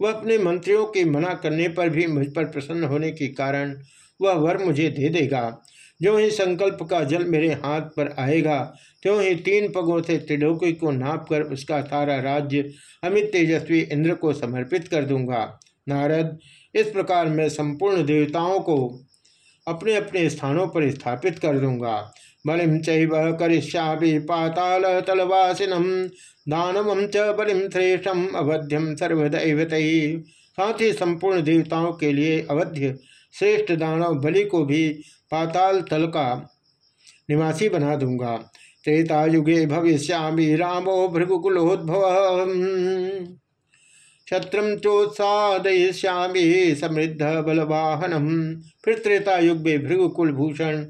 वह अपने मंत्रियों के मना करने पर भी मुझ पर प्रसन्न होने के कारण वह वर मुझे दे देगा। जो ही संकल्प का जल मेरे हाथ पर आएगा त्यों ही तीन पगों से त्रिलोकी को नाप कर उसका सारा राज्य अमित तेजस्वी इंद्र को समर्पित कर दूँगा। नारद, इस प्रकार मैं संपूर्ण देवताओं को अपने अपने स्थानों पर स्थापित कर दूँगा। बलिम चैव करिष्यापि पाताल तलवासिनम दानवम च बलिम श्रेष्ठम अवध्यम सर्वदैवत। साथ ही संपूर्ण देवताओं के लिए अवध्य श्रेष्ठ दानव बलि को भी पाताल तल का निवासी बना दूँगा। त्रेता युगे भविष्यामी रामो भृगुकुलोद्भव। छत्रम चोत्सादयिष्यामी समृद्ध बलवाहनम फिर त्रेता युग में भृगुकुल भूषण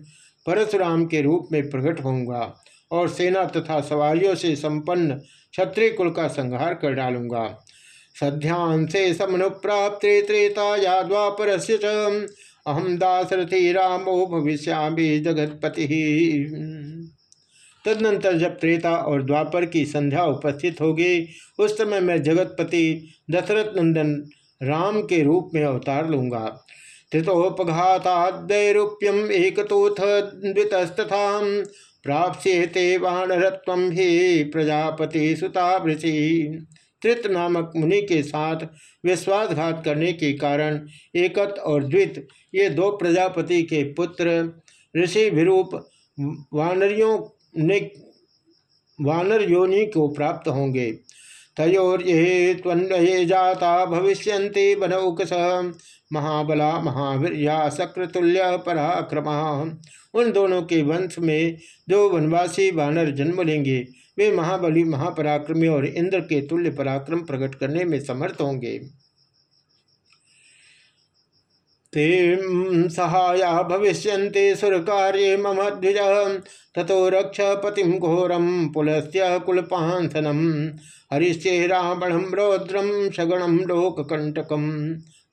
परशुराम के रूप में प्रकट होऊँगा और सेना तथा सवारियों से संपन्न क्षत्रिय कुल का संहार कर डालूँगा। सध्यान से समनुप्राप्ति त्रेता या द्वापर से अहम दासरथी रामो भविष्यामी जगतपति। तदनंतर जब त्रेता और द्वापर की संध्या उपस्थित होगी, उस समय मैं जगतपति दशरथ नंदन राम के रूप में अवतार लूँगा। धृतोपघातादैरूप्यम एक तोथ द्वितस्तथा वानरत्व ही प्रजापति सुतावृषि त्रित नामक मुनि के साथ विश्वासघात करने के कारण एकत और द्वित, ये दो प्रजापति के पुत्र ऋषि विरूप वानरियों ने वानर योनि को प्राप्त होंगे। तयोर ये त्वन्वये जाता भविष्य बनौकस। महाबला महावीर या शक्रतुल्य, पराक्रमा। उन दोनों के वंश में जो वनवासी वानर जन्म लेंगे। वे महाबली, महापराक्रमी और इंद्र के तुल्य पराक्रम प्रकट करने में समर्थ होंगे। ते सहाया सुर कार्य मम द्विज। तथो रक्ष पतिम घोरम पुलस्य कुलपांसनम हरिश्चे रावणम रौद्रम सगणम लोककंटकम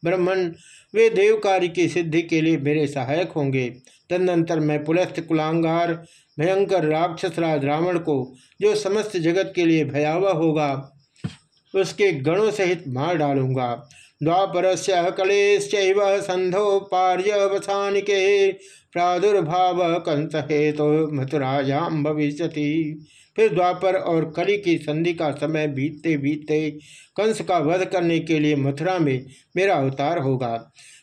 ब्रह्मण वे देव कार्य की सिद्धि के लिए मेरे सहायक होंगे। तदनंतर मैं पुलस्थ कुलांगार, भयंकर राक्षसराज रावण को, जो समस्त जगत के लिए भयावह होगा, उसके गणों सहित मार डालूँगा। द्वापर से संधो पार्यवसानिके प्रादुर्भाव कंस हेतु तो मथुरायाम भविष्य फिर द्वापर और कली की संधि का समय बीतते बीतते कंस का वध करने के लिए मथुरा में मेरा अवतार होगा।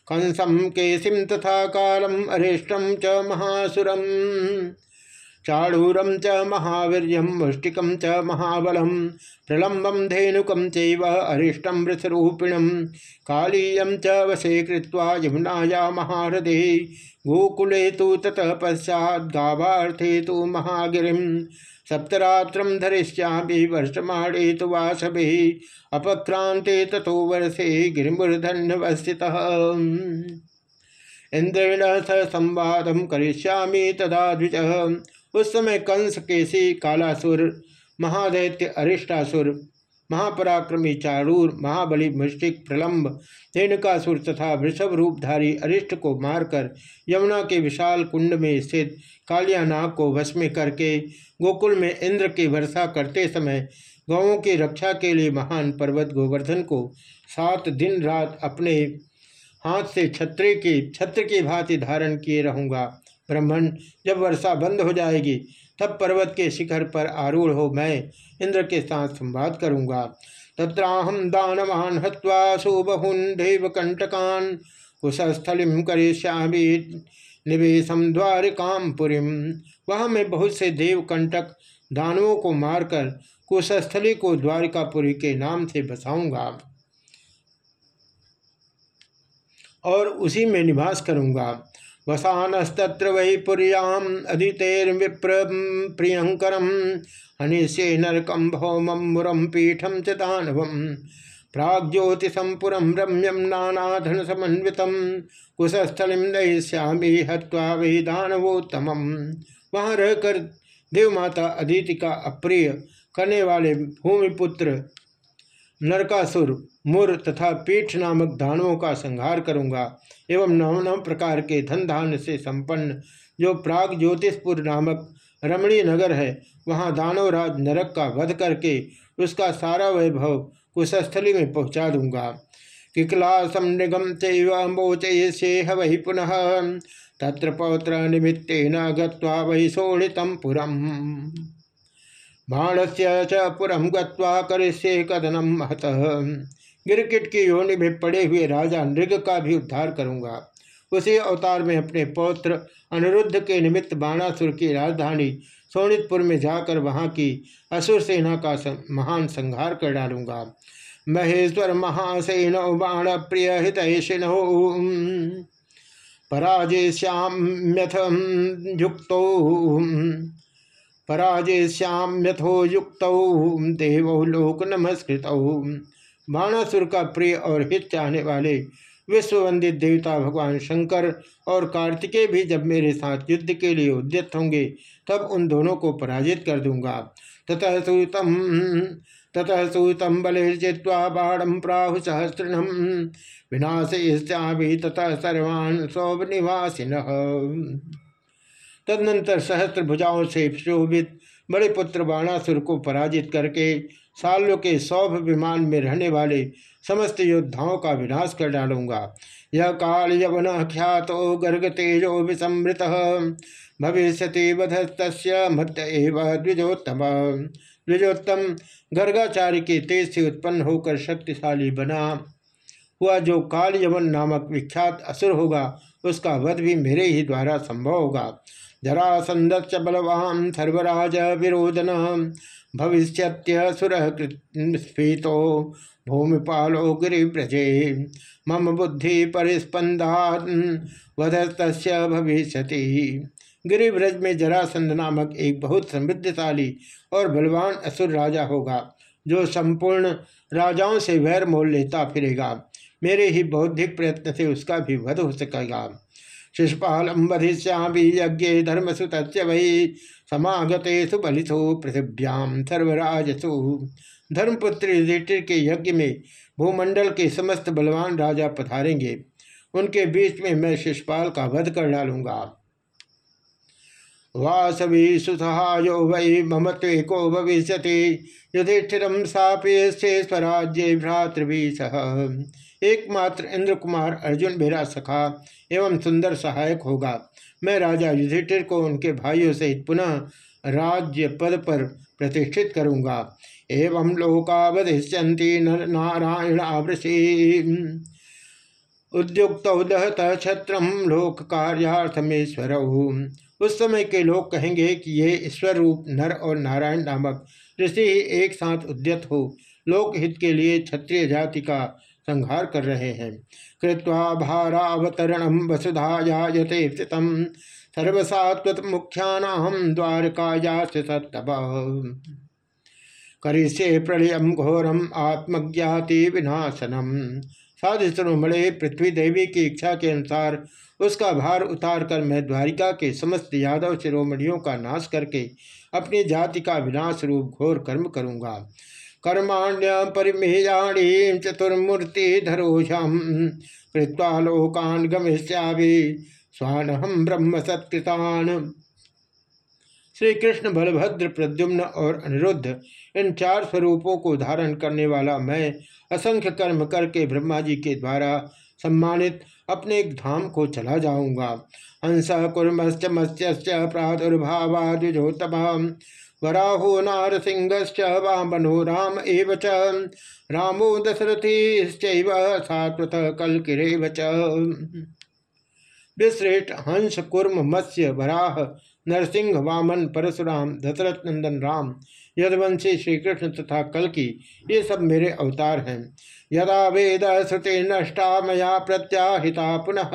कंसम केसिम तथा कालम अरिष्टम च महासुरम। चाड़ूरम च महावीर मुष्टिकम च महाबलम प्रलंबम धेनुकम चैव अरिष्टम वृषरूपिणम कालीयम च वशे कृत्वा यमुनाया महारदे गोकुले तो ततः पश्चात गावार्थे तो महागिरी। सप्तरात्रम धरिष्यामी, वर्षमाणे तो वासभि अपक्रांते तथो वर्षे गिरिमूर्धन्यवस्थित। इंद्रेण स संवाद करिष्यामी तदा द्विज। उस समय कंस केसी कालासुर महादैत्य अरिष्टासुर, महापराक्रमी चारूर, महाबली मुष्टिक प्रलम्ब धेनुकासुर तथा वृषभ रूपधारी अरिष्ट को मारकर यमुना के विशाल कुंड में स्थित कालियानाग को वश में करके गोकुल में इंद्र की वर्षा करते समय गौों की रक्षा के लिए महान पर्वत गोवर्धन को सात दिन रात अपने हाथ से छत्र की छत्र की भांति धारण किए रहूँगा। ब्रह्मण जब वर्षा बंद हो जाएगी, तब पर्वत के शिखर पर आरूढ़ हो मैं इंद्र के साथ संवाद करूँगा। तत्राहम दानवान हवा सुबहुन देव कंटकान कुशस्थलिम करिष्यामी निवेशम द्वारिकाम पुरीम वहाँ मैं बहुत से देव कंटक दानवों को मारकर कुशस्थली को द्वारिकापुरी के नाम से बसाऊँगा। और उसी में निवास करूँगा। वसानस्तत्र वही पुरियाम अदितेर्विप्र प्रियंकरम हनिष्ये नरकम भौमम मुरम पीठम च दानवम प्राग्ज्योतिषपुरम रम्यम नानाधन समन्वित कुशस्थलिम दहिष्यामी हवा वही दानवोत्तम। वहाँ रहकर देवमाता अदिति का अप्रिय करने वाले भूमिपुत्र नरकासुर, मुर तथा पीठ नामक दानवों का संहार करूँगा। एवं नव नव प्रकार के धन धान्य से संपन्न जो प्राग ज्योतिषपुर नामक रमणीय नगर है, वहाँ दानवराज नरक का वध करके उसका सारा वैभव कुशस्थली में पहुँचा दूँगा। किकलासम निगम चोचयेह वही पुनः, तत्र पौत्र निमित्तेन गत्वा वही शोणितम पुरम। बाण से च पुरम गत्वा करिष्ये कदनम महत। गिरकिट की योनि में पड़े हुए राजा नृग का भी उद्धार करूँगा। उसी अवतार में अपने पौत्र अनिरुद्ध के निमित्त बाणासुर की राजधानी सोनितपुर में जाकर वहाँ की असुर सेना का महान संहार कर डालूँगा। महेश्वर महासेन बाण प्रिय हितैषिनो पराजय श्याम्यथ युक्त पराजयश्याम्यथो युक्त देव लोक नमस्कृत बाणासुर का प्रिय और हित चाहने वाले विश्ववंदित देवता भगवान शंकर और कार्तिकेय भी जब मेरे साथ युद्ध के लिए उद्यत होंगे, तब उन दोनों को पराजित कर दूँगा। ततः सूतम ततः सूतम बल जित्वा बाणम प्राहु सहस्रणम विनाश ततः सर्वान् सौभ निवासिन तदनंतर सहस्त्र भुजाओं से शोभित बड़े पुत्र बाणासुर को पराजित करके सालों के सौभ विमान में रहने वाले समस्त योद्धाओं का विनाश कर डालूँगा। यह काल यवन ख्यात गर्ग तेजो विसमृत। भविष्य बधस्त मत द्विजोत्तम। द्विजोत्तम गर्गाचार्य के तेज से उत्पन्न होकर शक्तिशाली बना। हुआ जो काल यवन नामक विख्यात असुर होगा, उसका वध भी मेरे ही द्वारा संभव होगा। जरासंदस्य बलवान सर्वराज विरोधन। भविष्यत्युर स्फीतो भूमिपालो गिरिव्रजे। मम बुद्धि परिस्पंदा वधस्त भविष्य गिरिव्रज में जरासंध नामक एक बहुत समृद्धशाली और बलवान असुर राजा होगा, जो संपूर्ण राजाओं से वैर मोल लेता फिरेगा। मेरे ही बौद्धिक प्रयत्न से उसका भी वध हो सकेगा। शिषपालम वधिष्यामी यज्ञ धर्मसुत वही समागतेषु बलिषु पृथिव्याम सर्वराजसु। धर्मपुत्र युधिष्ठिर के यज्ञ में भूमंडल के समस्त बलवान राजा पधारेंगे। उनके बीच में मैं शिषपाल का वध कर डालूँगा। वासवी सुसहायो वै मम को भविष्य युधिष्ठिरम सापेक्षे स्वराज्य भ्रातृभी सह एकमात्र इंद्र कुमार अर्जुन मेरा सखा एवं सुंदर सहायक होगा। मैं राजा युधिष्ठिर को उनके भाइयों सहित पुनः राज्य पद पर प्रतिष्ठित करूँगा। एवं लोकावधिष्यंती नर नारायण आवृषि उद्युक्त दहत छत्रम लोक कार्यार्थमेश्वर उस समय के लोग कहेंगे कि ये ईश्वर रूप नर और नारायण नामक ऋषि ही एक साथ उद्यत हो। लोकहित के लिए क्षत्रिय जाति का संहार कर रहे हैं। कृत्वा भारावतरण वसुधाया स्थितम सर्वसात्वत मुख्यानाम द्वारकाया करिष्ये प्रलयम घोरम आत्मज्ञाति विनाशनम साधु मड़े पृथ्वी देवी की इच्छा के अनुसार उसका भार उतार कर मैं द्वारिका के समस्त यादव शिरोमणियों का नाश करके अपनी जाति का विनाश रूप घोर कर्म करूँगा। कर्माण्य परिमेयाणी चतुर्मूर्ति धरोषम कृत्वा लोकान गमिष्याभि स्वान हम ब्रह्म सत्कृतान श्री कृष्ण बलभद्र प्रद्युम्न और अनिरुद्ध, इन चार स्वरूपों को धारण करने वाला मैं असंख्य कर्म करके ब्रह्मा जी के द्वारा सम्मानित अपने एक धाम को चला जाऊँगा। हंस कुर्मश्च मत्स्य प्रादुर्भावाद्विजोतम वराहो नारसिंहश्च वामनो राम एव च। रामो दशरथीश्चैव सात्वत कल्किरेव च। विश्रेष्ठ हंस कुर्म मत्स्य वराह नरसिंह वामन परशुराम दशरथ नंदन राम यदवंशी श्रीकृष्ण तथा कल की ये सब मेरे अवतार हैं। यदा वेद श्रुति नष्टा मया प्रत्याहिता पुनः।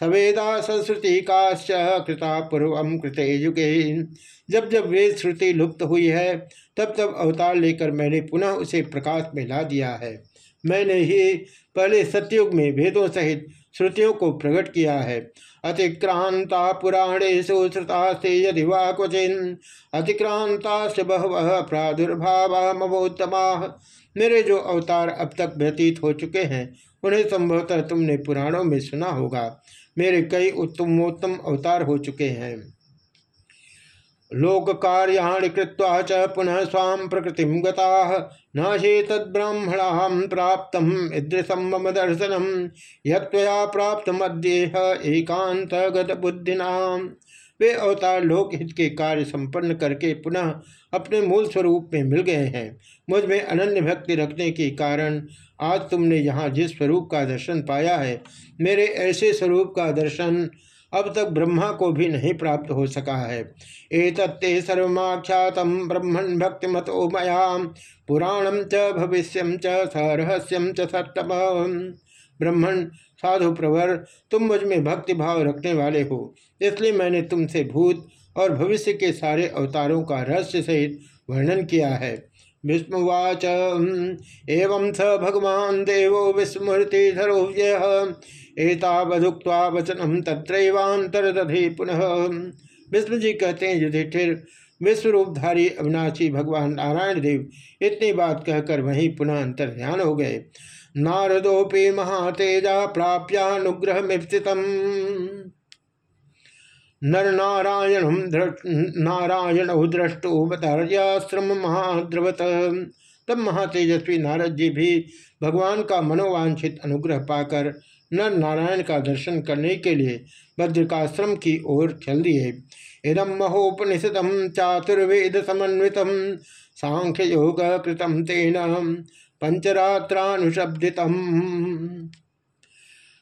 सवेदा संस्कृति कृता पूर्व कृते युगे। जब जब वेद श्रुति लुप्त हुई है, तब तब अवतार लेकर मैंने पुनः उसे प्रकाश में ला दिया है। मैंने ही पहले सतयुग में वेदों सहित श्रुतियों को प्रकट किया है। अतिक्रांता पुराणेशु से यदि वा क्वचिन। अतिक्रांता से बहव प्रादुर्भावोत्तमा मेरे जो अवतार अब तक व्यतीत हो चुके हैं, उन्हें संभवतः तुमने पुराणों में सुना होगा। मेरे कई उत्तमोत्तम अवतार हो चुके हैं। लोक कार्याणि कृत्वा च पुनः स्वाम प्रकृति गता। न हेतद्ब्राह्मणा प्राप्त ईदृशम मम दर्शनम यया प्राप्त मध्येह एकांत गत बुद्धिना वे अवतार लोकहित के कार्य संपन्न करके पुनः अपने मूल स्वरूप में मिल गए हैं। मुझमें अनन्य भक्ति रखने के कारण आज तुमने यहाँ जिस स्वरूप का दर्शन पाया है, मेरे ऐसे स्वरूप का दर्शन अब तक ब्रह्मा को भी नहीं प्राप्त हो सका है। एतत्ते सर्वख्यात ब्रह्मण भक्ति मतो मया पुराणम च भविष्यम च सरहस्यम च सत्तम ब्रह्मण साधु प्रवर, तुम मुझमें भक्ति भाव रखने वाले हो। इसलिए मैंने तुमसे भूत और भविष्य के सारे अवतारों का रहस्य सहित वर्णन किया है। विस्मुवाच एवं स भगवान देवो विस्मृतिधरो एतावधुक्ता वचनम तत्रैवांतरदधि पुनः। विष्णु जी कहते हैं, युधिष्ठिर, विश्वरूपधारी अविनाशी भगवान नारायण देव, इतनी बात कहकर वहीं पुनः अंतर ध्यान हो गए। नारदोपि महातेजा प्राप्यानुग्रह मिप्सित नर नारायण नारायण दृष्टुश्रम महाद्रवत। तब महातेजस्वी नारद जी भी भगवान का मनोवांछित अनुग्रह पाकर नर नारायण का दर्शन करने के लिए भद्रकाश्रम की ओर चल दिए। इदम महोपनिषद चातुर्वेद समन्वित सांख्य योग कृतम तेन पंचरात्रानुशब्दित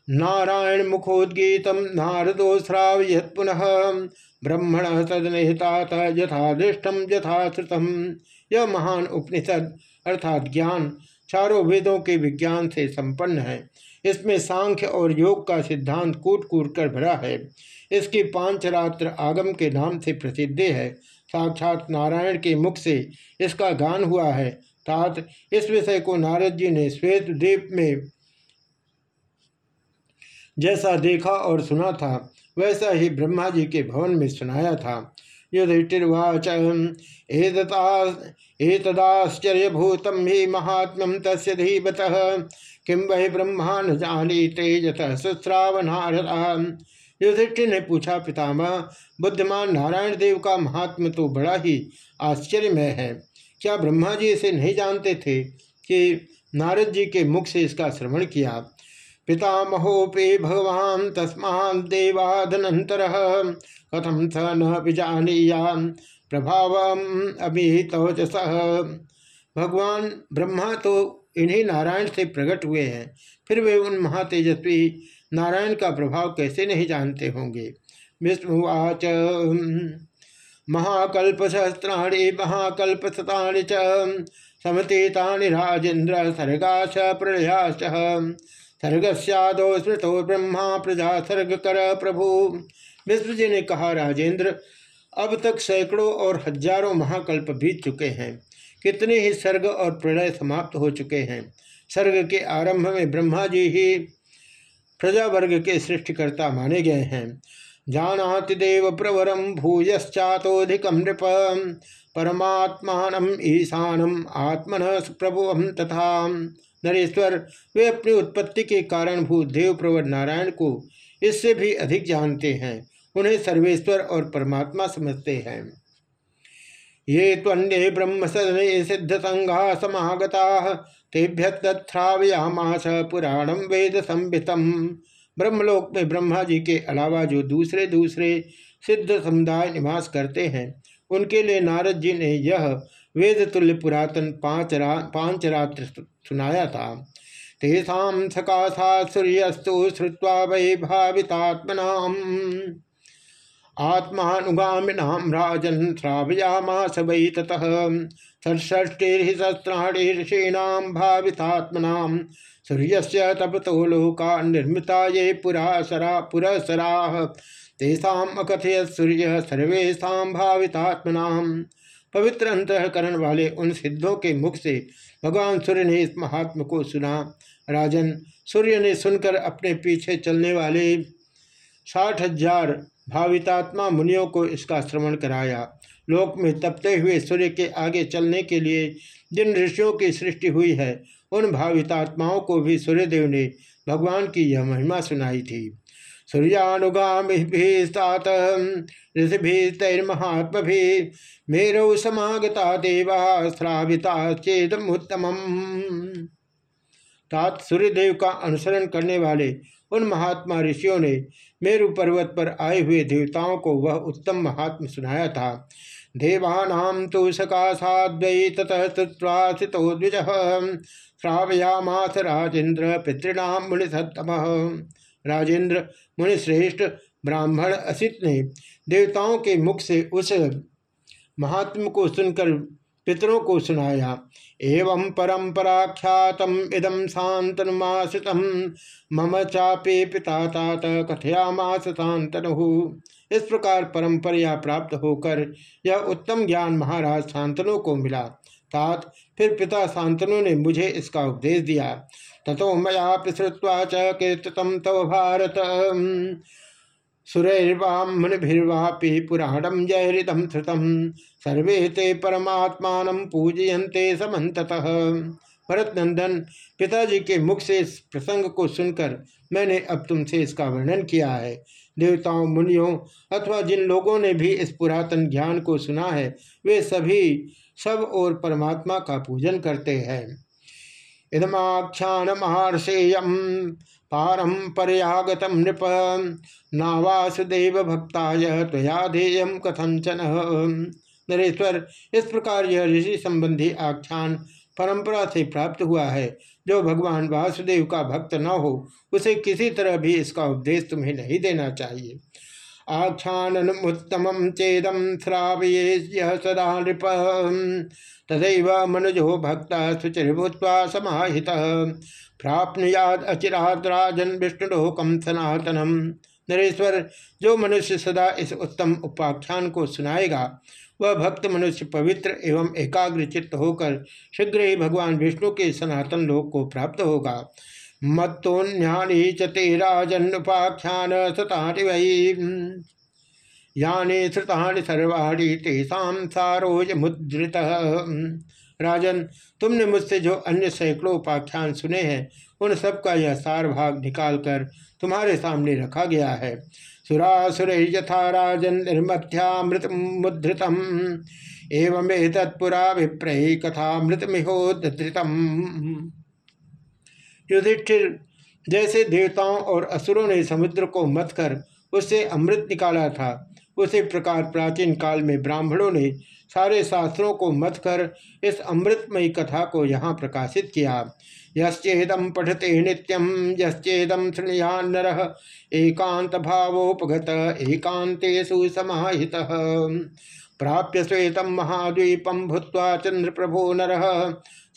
नारायण मुखोद्गीत नारदो श्रावयत पुनः ब्रह्मण तदनिहितात यथादृष्टम यथाश्रुतम यह महान उपनिषद अर्थात ज्ञान चारों वेदों के विज्ञान से संपन्न है। इसमें सांख्य और योग का सिद्धांत कूट कूट कर भरा है। इसकी पाँच रात्र आगम के नाम से प्रसिद्ध है। साक्षात नारायण के मुख से इसका गान हुआ है। तात इस विषय को नारद जी ने श्वेत द्वीप में जैसा देखा और सुना था, वैसा ही ब्रह्मा जी के भवन में सुनाया था। युधिष्ठिर्वाच एतदाश्चर्यभूतम ही महात्म तस्य किम वही न जानी तेजत सुश्रावनारदा युधिष्ठिर ने पूछा, पितामह, बुद्धिमान नारायण देव का महात्म तो बड़ा ही आश्चर्यमय है। क्या ब्रह्मा जी इसे नहीं जानते थे कि नारद जी के मुख से इसका श्रवण किया? पितामहोपि भगवान तस्मा देवादनंतर कथम स न विजानीया प्रभाव अभितौजस भगवान ब्रह्मा तो इन्हीं नारायण से प्रकट हुए हैं। फिर वे उन महातेजस्वी नारायण का प्रभाव कैसे नहीं जानते होंगे? विष्णुवाच महाकल्प सहस्राणी, महाकल्प शतानि च समतीतानि राजेन्द्र सर्गाश प्रलयाश, सर्गस्यादो स्मृतो ब्रह्मा प्रजा सर्ग कर प्रभु। विष्णु जी ने कहा राजेंद्र अब तक सैकड़ों और हज़ारों महाकल्प बीत चुके हैं। कितने ही सर्ग और प्रलय समाप्त हो चुके हैं। सर्ग के आरंभ में ब्रह्मा जी ही प्रजा वर्ग के सृष्टिकर्ता माने गए हैं। जानाति देव प्रवरम भूयश्चातोधिक नृप। परमात्मान ईशानम आत्मन प्रभु तथा। नरेश्वर, वे अपनी उत्पत्ति के कारण भूत देव प्रवर नारायण को इससे भी अधिक जानते हैं। उन्हें सर्वेश्वर और परमात्मा समझते हैं। ये त्वन्ये ब्रह्म सदने सिद्ध संघा समागता तेभ्य तत्थ्रावयामास पुराणम वेद संभितम ब्रह्मलोक में ब्रह्मा जी के अलावा जो दूसरे दूसरे सिद्ध समुदाय निवास करते हैं, उनके लिए नारद जी ने यह वेद तुल्य पुरातन पाँच रा, पाँच रात्र सुनाया था। तेषा सकाशा सूर्यस्तु श्रुवा वै भावितात्मना आत्मानुगामिनाम राजन श्रावयामास वै ततः। ऋषीणाम भावितात्मना सूर्य से तपतो लोका निर्मिता ये पुरासरा पुरसरा तेषा अकथय सूर्य सर्वेशा भावितात्मना। पवित्र अंतकरण वाले उन सिद्धों के मुख से भगवान सूर्य ने इस महात्म को सुना। राजन, सूर्य ने सुनकर अपने पीछे चलने वाले साठ हज़ार भावितात्मा मुनियों को इसका श्रवण कराया। लोक में तपते हुए सूर्य के आगे चलने के लिए जिन ऋषियों की सृष्टि हुई है, उन भावितात्माओं को भी सूर्यदेव ने भगवान की यह महिमा सुनाई थी। सूर्यानुगामी सात ऋषिभिस्तैर्महात्म भी समागता देवा श्राविता चेदमुत्तम तात सूर्यदेव का अनुसरण करने वाले उन महात्मा ऋषियों ने मेरु पर्वत पर आए हुए देवताओं को वह उत्तम महात्म सुनाया था। देवानाम तो सकाशाद्वै ततः स्तुत्वासितो द्विज। श्रावयामास राजेन्द्र पितृणाम मुनिसत्तम। राजेंद्र मुनिश्रेष्ठ ब्राह्मण असित ने देवताओं के मुख से उस महात्म को सुनकर पितरों को सुनाया। एवं परंपराख्यात इदम शांतनुमाश्रित मम चापे पिता तात कथयामास शांतनु इस प्रकार परंपरा प्राप्त होकर यह उत्तम ज्ञान महाराज शांतनु को मिला। तात, फिर पिता शांतनु ने मुझे इसका उपदेश दिया। तथो मया श्रुवा च कीर्तम तव भारत सुरैर्वामुनिभिर्वापि पुराणम जयहृदम श्रुतम सर्वे ते परमात्मा पूजयन्ते समन्ततः। भरत नंदन पिताजी के मुख से इस प्रसंग को सुनकर मैंने अब तुमसे इसका वर्णन किया है। देवताओं, मुनियों अथवा जिन लोगों ने भी इस पुरातन ज्ञान को सुना है, वे सभी सब और परमात्मा का पूजन करते हैं। इदमाख्यान महर्षेयम पारंपरियागत नृप। नावासुदेव भक्ताय, त्वया धेयम कथंचन नरेश्वर, इस प्रकार यह ऋषि संबंधी आख्यान परंपरा से प्राप्त हुआ है। जो भगवान वासुदेव का भक्त न हो, उसे किसी तरह भी इसका उपदेश तुम्हें नहीं देना चाहिए। आख्यान आख्यानमुत्तम चेदम श्रावये सदा नृप। तदैव मनुजो भक्त शुचिर्भूत्वा समाहित। प्राप्नुयाद अचिरात राजन विष्णुलोकम सनातनम नरेश्वर, जो मनुष्य सदा इस उत्तम उपाख्यान को सुनाएगा, वह भक्त मनुष्य पवित्र एवं एकाग्र चित्त होकर शीघ्र ही भगवान विष्णु के सनातन लोक को प्राप्त होगा। मत्तोन्यानी चते राजन्नुपाख्यान सतानि वही यानी श्रुतानि सर्वाणी तेषाम सारोज मुद्रित राजन, तुमने मुझसे जो अन्य सैकड़ों उपाख्यान सुने हैं, उन सब का यह सार भाग निकालकर तुम्हारे सामने रखा गया है। सुरासुर यथा राजन निर्मथ्यामृत मुद्रितम, एवं तत्पुरा विप्रय कथा मृतमिहोधृतम युधिष्ठिर, जैसे देवताओं और असुरों ने समुद्र को मत कर उससे अमृत निकाला था उसी प्रकार प्राचीन काल में ब्राह्मणों ने सारे शास्त्रों को मत कर इस अमृतमयी कथा को यहाँ प्रकाशित किया। यश्चेदम पठते नित्यम यश्चेदम शृणुयान नर एकांत भावोपगत एकांतेषु समाहित। प्राप्य श्वेतम महाद्वीपम भूत्वा चंद्र प्रभो नर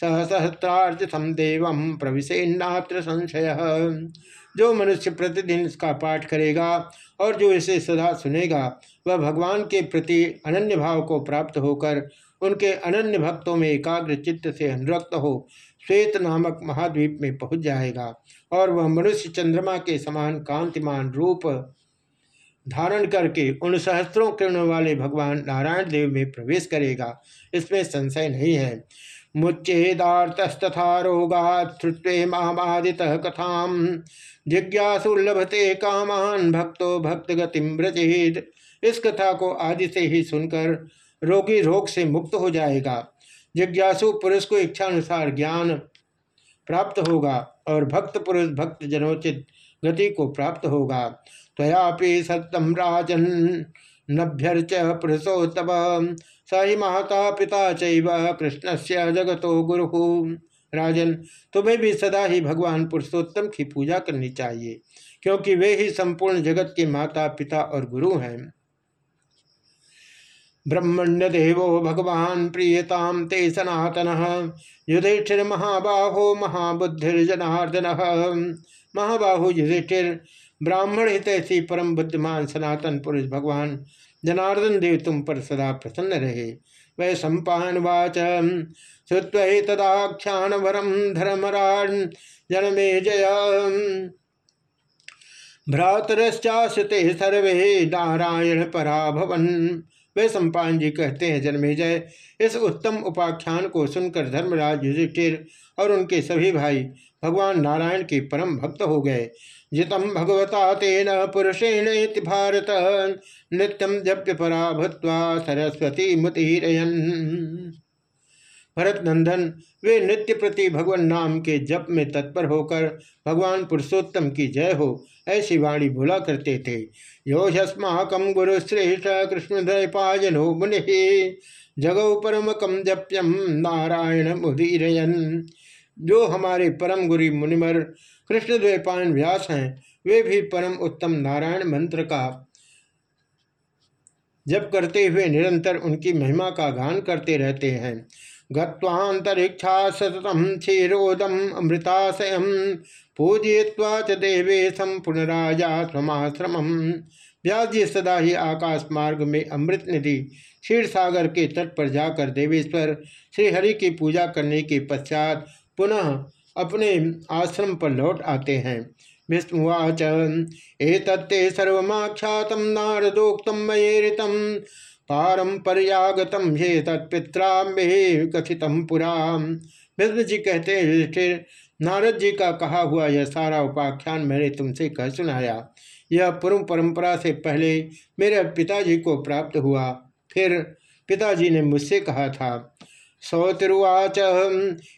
सहसहस्रार्चितम देव प्रविशेन्नात्र संशय। जो मनुष्य प्रतिदिन इसका पाठ करेगा और जो इसे सदा सुनेगा, वह भगवान के प्रति अनन्य भाव को प्राप्त होकर उनके अनन्य भक्तों में एकाग्र चित्त से अनुरक्त हो, श्वेत नामक महाद्वीप में पहुँच जाएगा और वह मनुष्य चंद्रमा के समान कांतिमान रूप धारण करके उन सहस्त्रों किरणों वाले भगवान नारायण देव में प्रवेश करेगा। इसमें संशय नहीं है। मुच्चेदार्थस्तथा रोगात् श्रुत्वे महामादित कथा जिज्ञासु लभते कामान, भक्तो भक्त गतिम व्रजेद इस कथा को आदि से ही सुनकर रोगी रोग से मुक्त हो जाएगा। जिज्ञासु पुरुष को इच्छानुसार ज्ञान प्राप्त होगा और भक्त पुरुष भक्त जनोचित गति को प्राप्त होगा। तयापि सत्यम राजन। नभ्यर्च पुरुषोत्तम। स ही माता पिता चैव कृष्ण से जगतो गुरु। राजन, तुम्हें भी सदा ही भगवान पुरुषोत्तम की पूजा करनी चाहिए, क्योंकि वे ही संपूर्ण जगत के माता पिता और गुरु हैं। ब्रह्मण्य देवो भगवान प्रियताम ते सनातन, युधिष्ठिर महाबाहो महाबुद्धिर्जनार्दन। महाबाहु युधिष्ठिर ब्राह्मण हितैषी परम बुद्धिमान सनातन पुरुष भगवान, जनार्दन देव तुम पर सदा प्रसन्न रहे। वै सम्पावाच श्रुत्व तदाख्यान वरम धर्मराज जनमे जय भ्रातरश्चाशते सर्वे नारायण पराभवन। वे सम्पान जी कहते हैं, जन्मे जय। इस उत्तम उपाख्यान को सुनकर धर्मराज युधिष्ठिर और उनके सभी भाई भगवान नारायण के परम भक्त हो गए। जितम भगवता तेन पुरुषेण भारत नित्यम जप्य परा भूत्वा सरस्वती मुतिरयन भरत नंदन वे नित्य प्रति भगवान नाम के जप में तत्पर होकर भगवान पुरुषोत्तम की जय हो, ऐसी वाणी बोला करते थे। योषस्माकम गुरुश्रेष्ठ कृष्णद्वैपायनो मुनि, जगौ परम कम जप्यम नारायण मुदीरयन। जो हमारे परम गुरु मुनिमर कृष्णद्वैपायन व्यास हैं। वे भी परम उत्तम नारायण मंत्र का जप करते हुए निरंतर उनकी महिमा का गान करते रहते हैं। गत्वांतरिक्षा सततम क्षीरोदम अमृताशय पूजय्वा च देवेशम पुनराजा स्वमाश्रम व्यास जी सदा ही आकाश मार्ग में अमृत निधि क्षीर सागर के तट पर जाकर देवेश्वर श्रीहरि की पूजा करने के पश्चात पुनः अपने आश्रम पर लौट आते हैं। विष्णुवाच, एतत्ते सर्वख्यात नारदोक्त मयेरित पारंपर्यागत हे तत्पिता मे कथित पुरा विष्णु जी कहते हैं नारद जी का कहा हुआ यह सारा उपाख्यान मैंने तुमसे कह सुनाया। यह पूर्व परंपरा से पहले मेरे पिताजी को प्राप्त हुआ। फिर पिताजी ने मुझसे कहा था सौतिरुवाच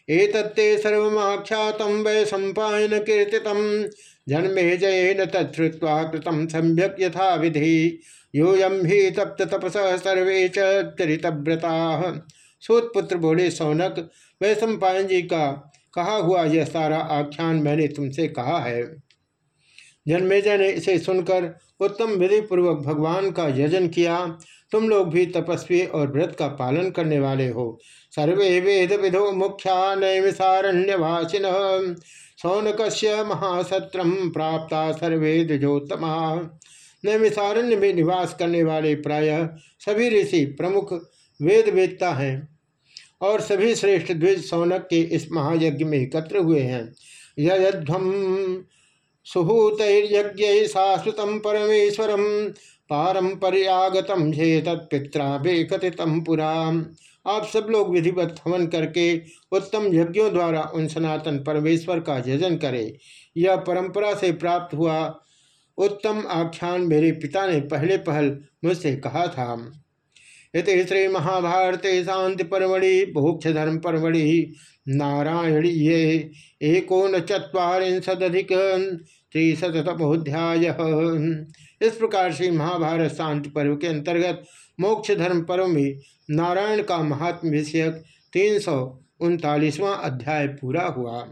एतत्ते सर्वख्यात वै सम्पायन कीर्ति जन्मे जयन तत्वा कृतम सम्यक यथा विधि यूयम ही तप्त तपस सर्वे चरितव्रता सूतपुत्र बोले, सौनक, वै सम्पायन जी का, कहा हुआ यह सारा आख्यान मैंने तुमसे कहा है? जन्मेजय ने इसे सुनकर उत्तम विधि पूर्वक भगवान का यजन किया। तुम लोग भी तपस्वी और व्रत का पालन करने वाले हो। सर्वे वेद विधो मुख्या नैमिषारण्यवासिन सौनक महासत्रम प्राप्त सर्वे द्विजोत्तमा। नैमिषारण्य में निवास करने वाले प्रायः सभी ऋषि प्रमुख वेद वेदता हैं और सभी श्रेष्ठ द्विज सौनक के इस महायज्ञ में एकत्र हुए हैं। यध्वम सुहूतर्यज्ञ शाश्वत परमेश्वरम पारंपर्यागतम हे तत्पित्रा बेकथितम पुरा। आप सब लोग विधिवत हवन करके उत्तम यज्ञों द्वारा उन सनातन परमेश्वर का यजन करें। यह परंपरा से प्राप्त हुआ उत्तम आख्यान मेरे पिता ने पहले पहल मुझसे कहा था। इति श्री महाभारते शांति परमढ़ि भोक्ष धर्म परमढ़ि, नारायणीये एकोन चुरीशदिक त्रिशतमोध्याय इस प्रकार से महाभारत शांति पर्व के अंतर्गत मोक्ष धर्म पर्व में नारायण का महात्म विषयक तीन सौ अध्याय पूरा हुआ।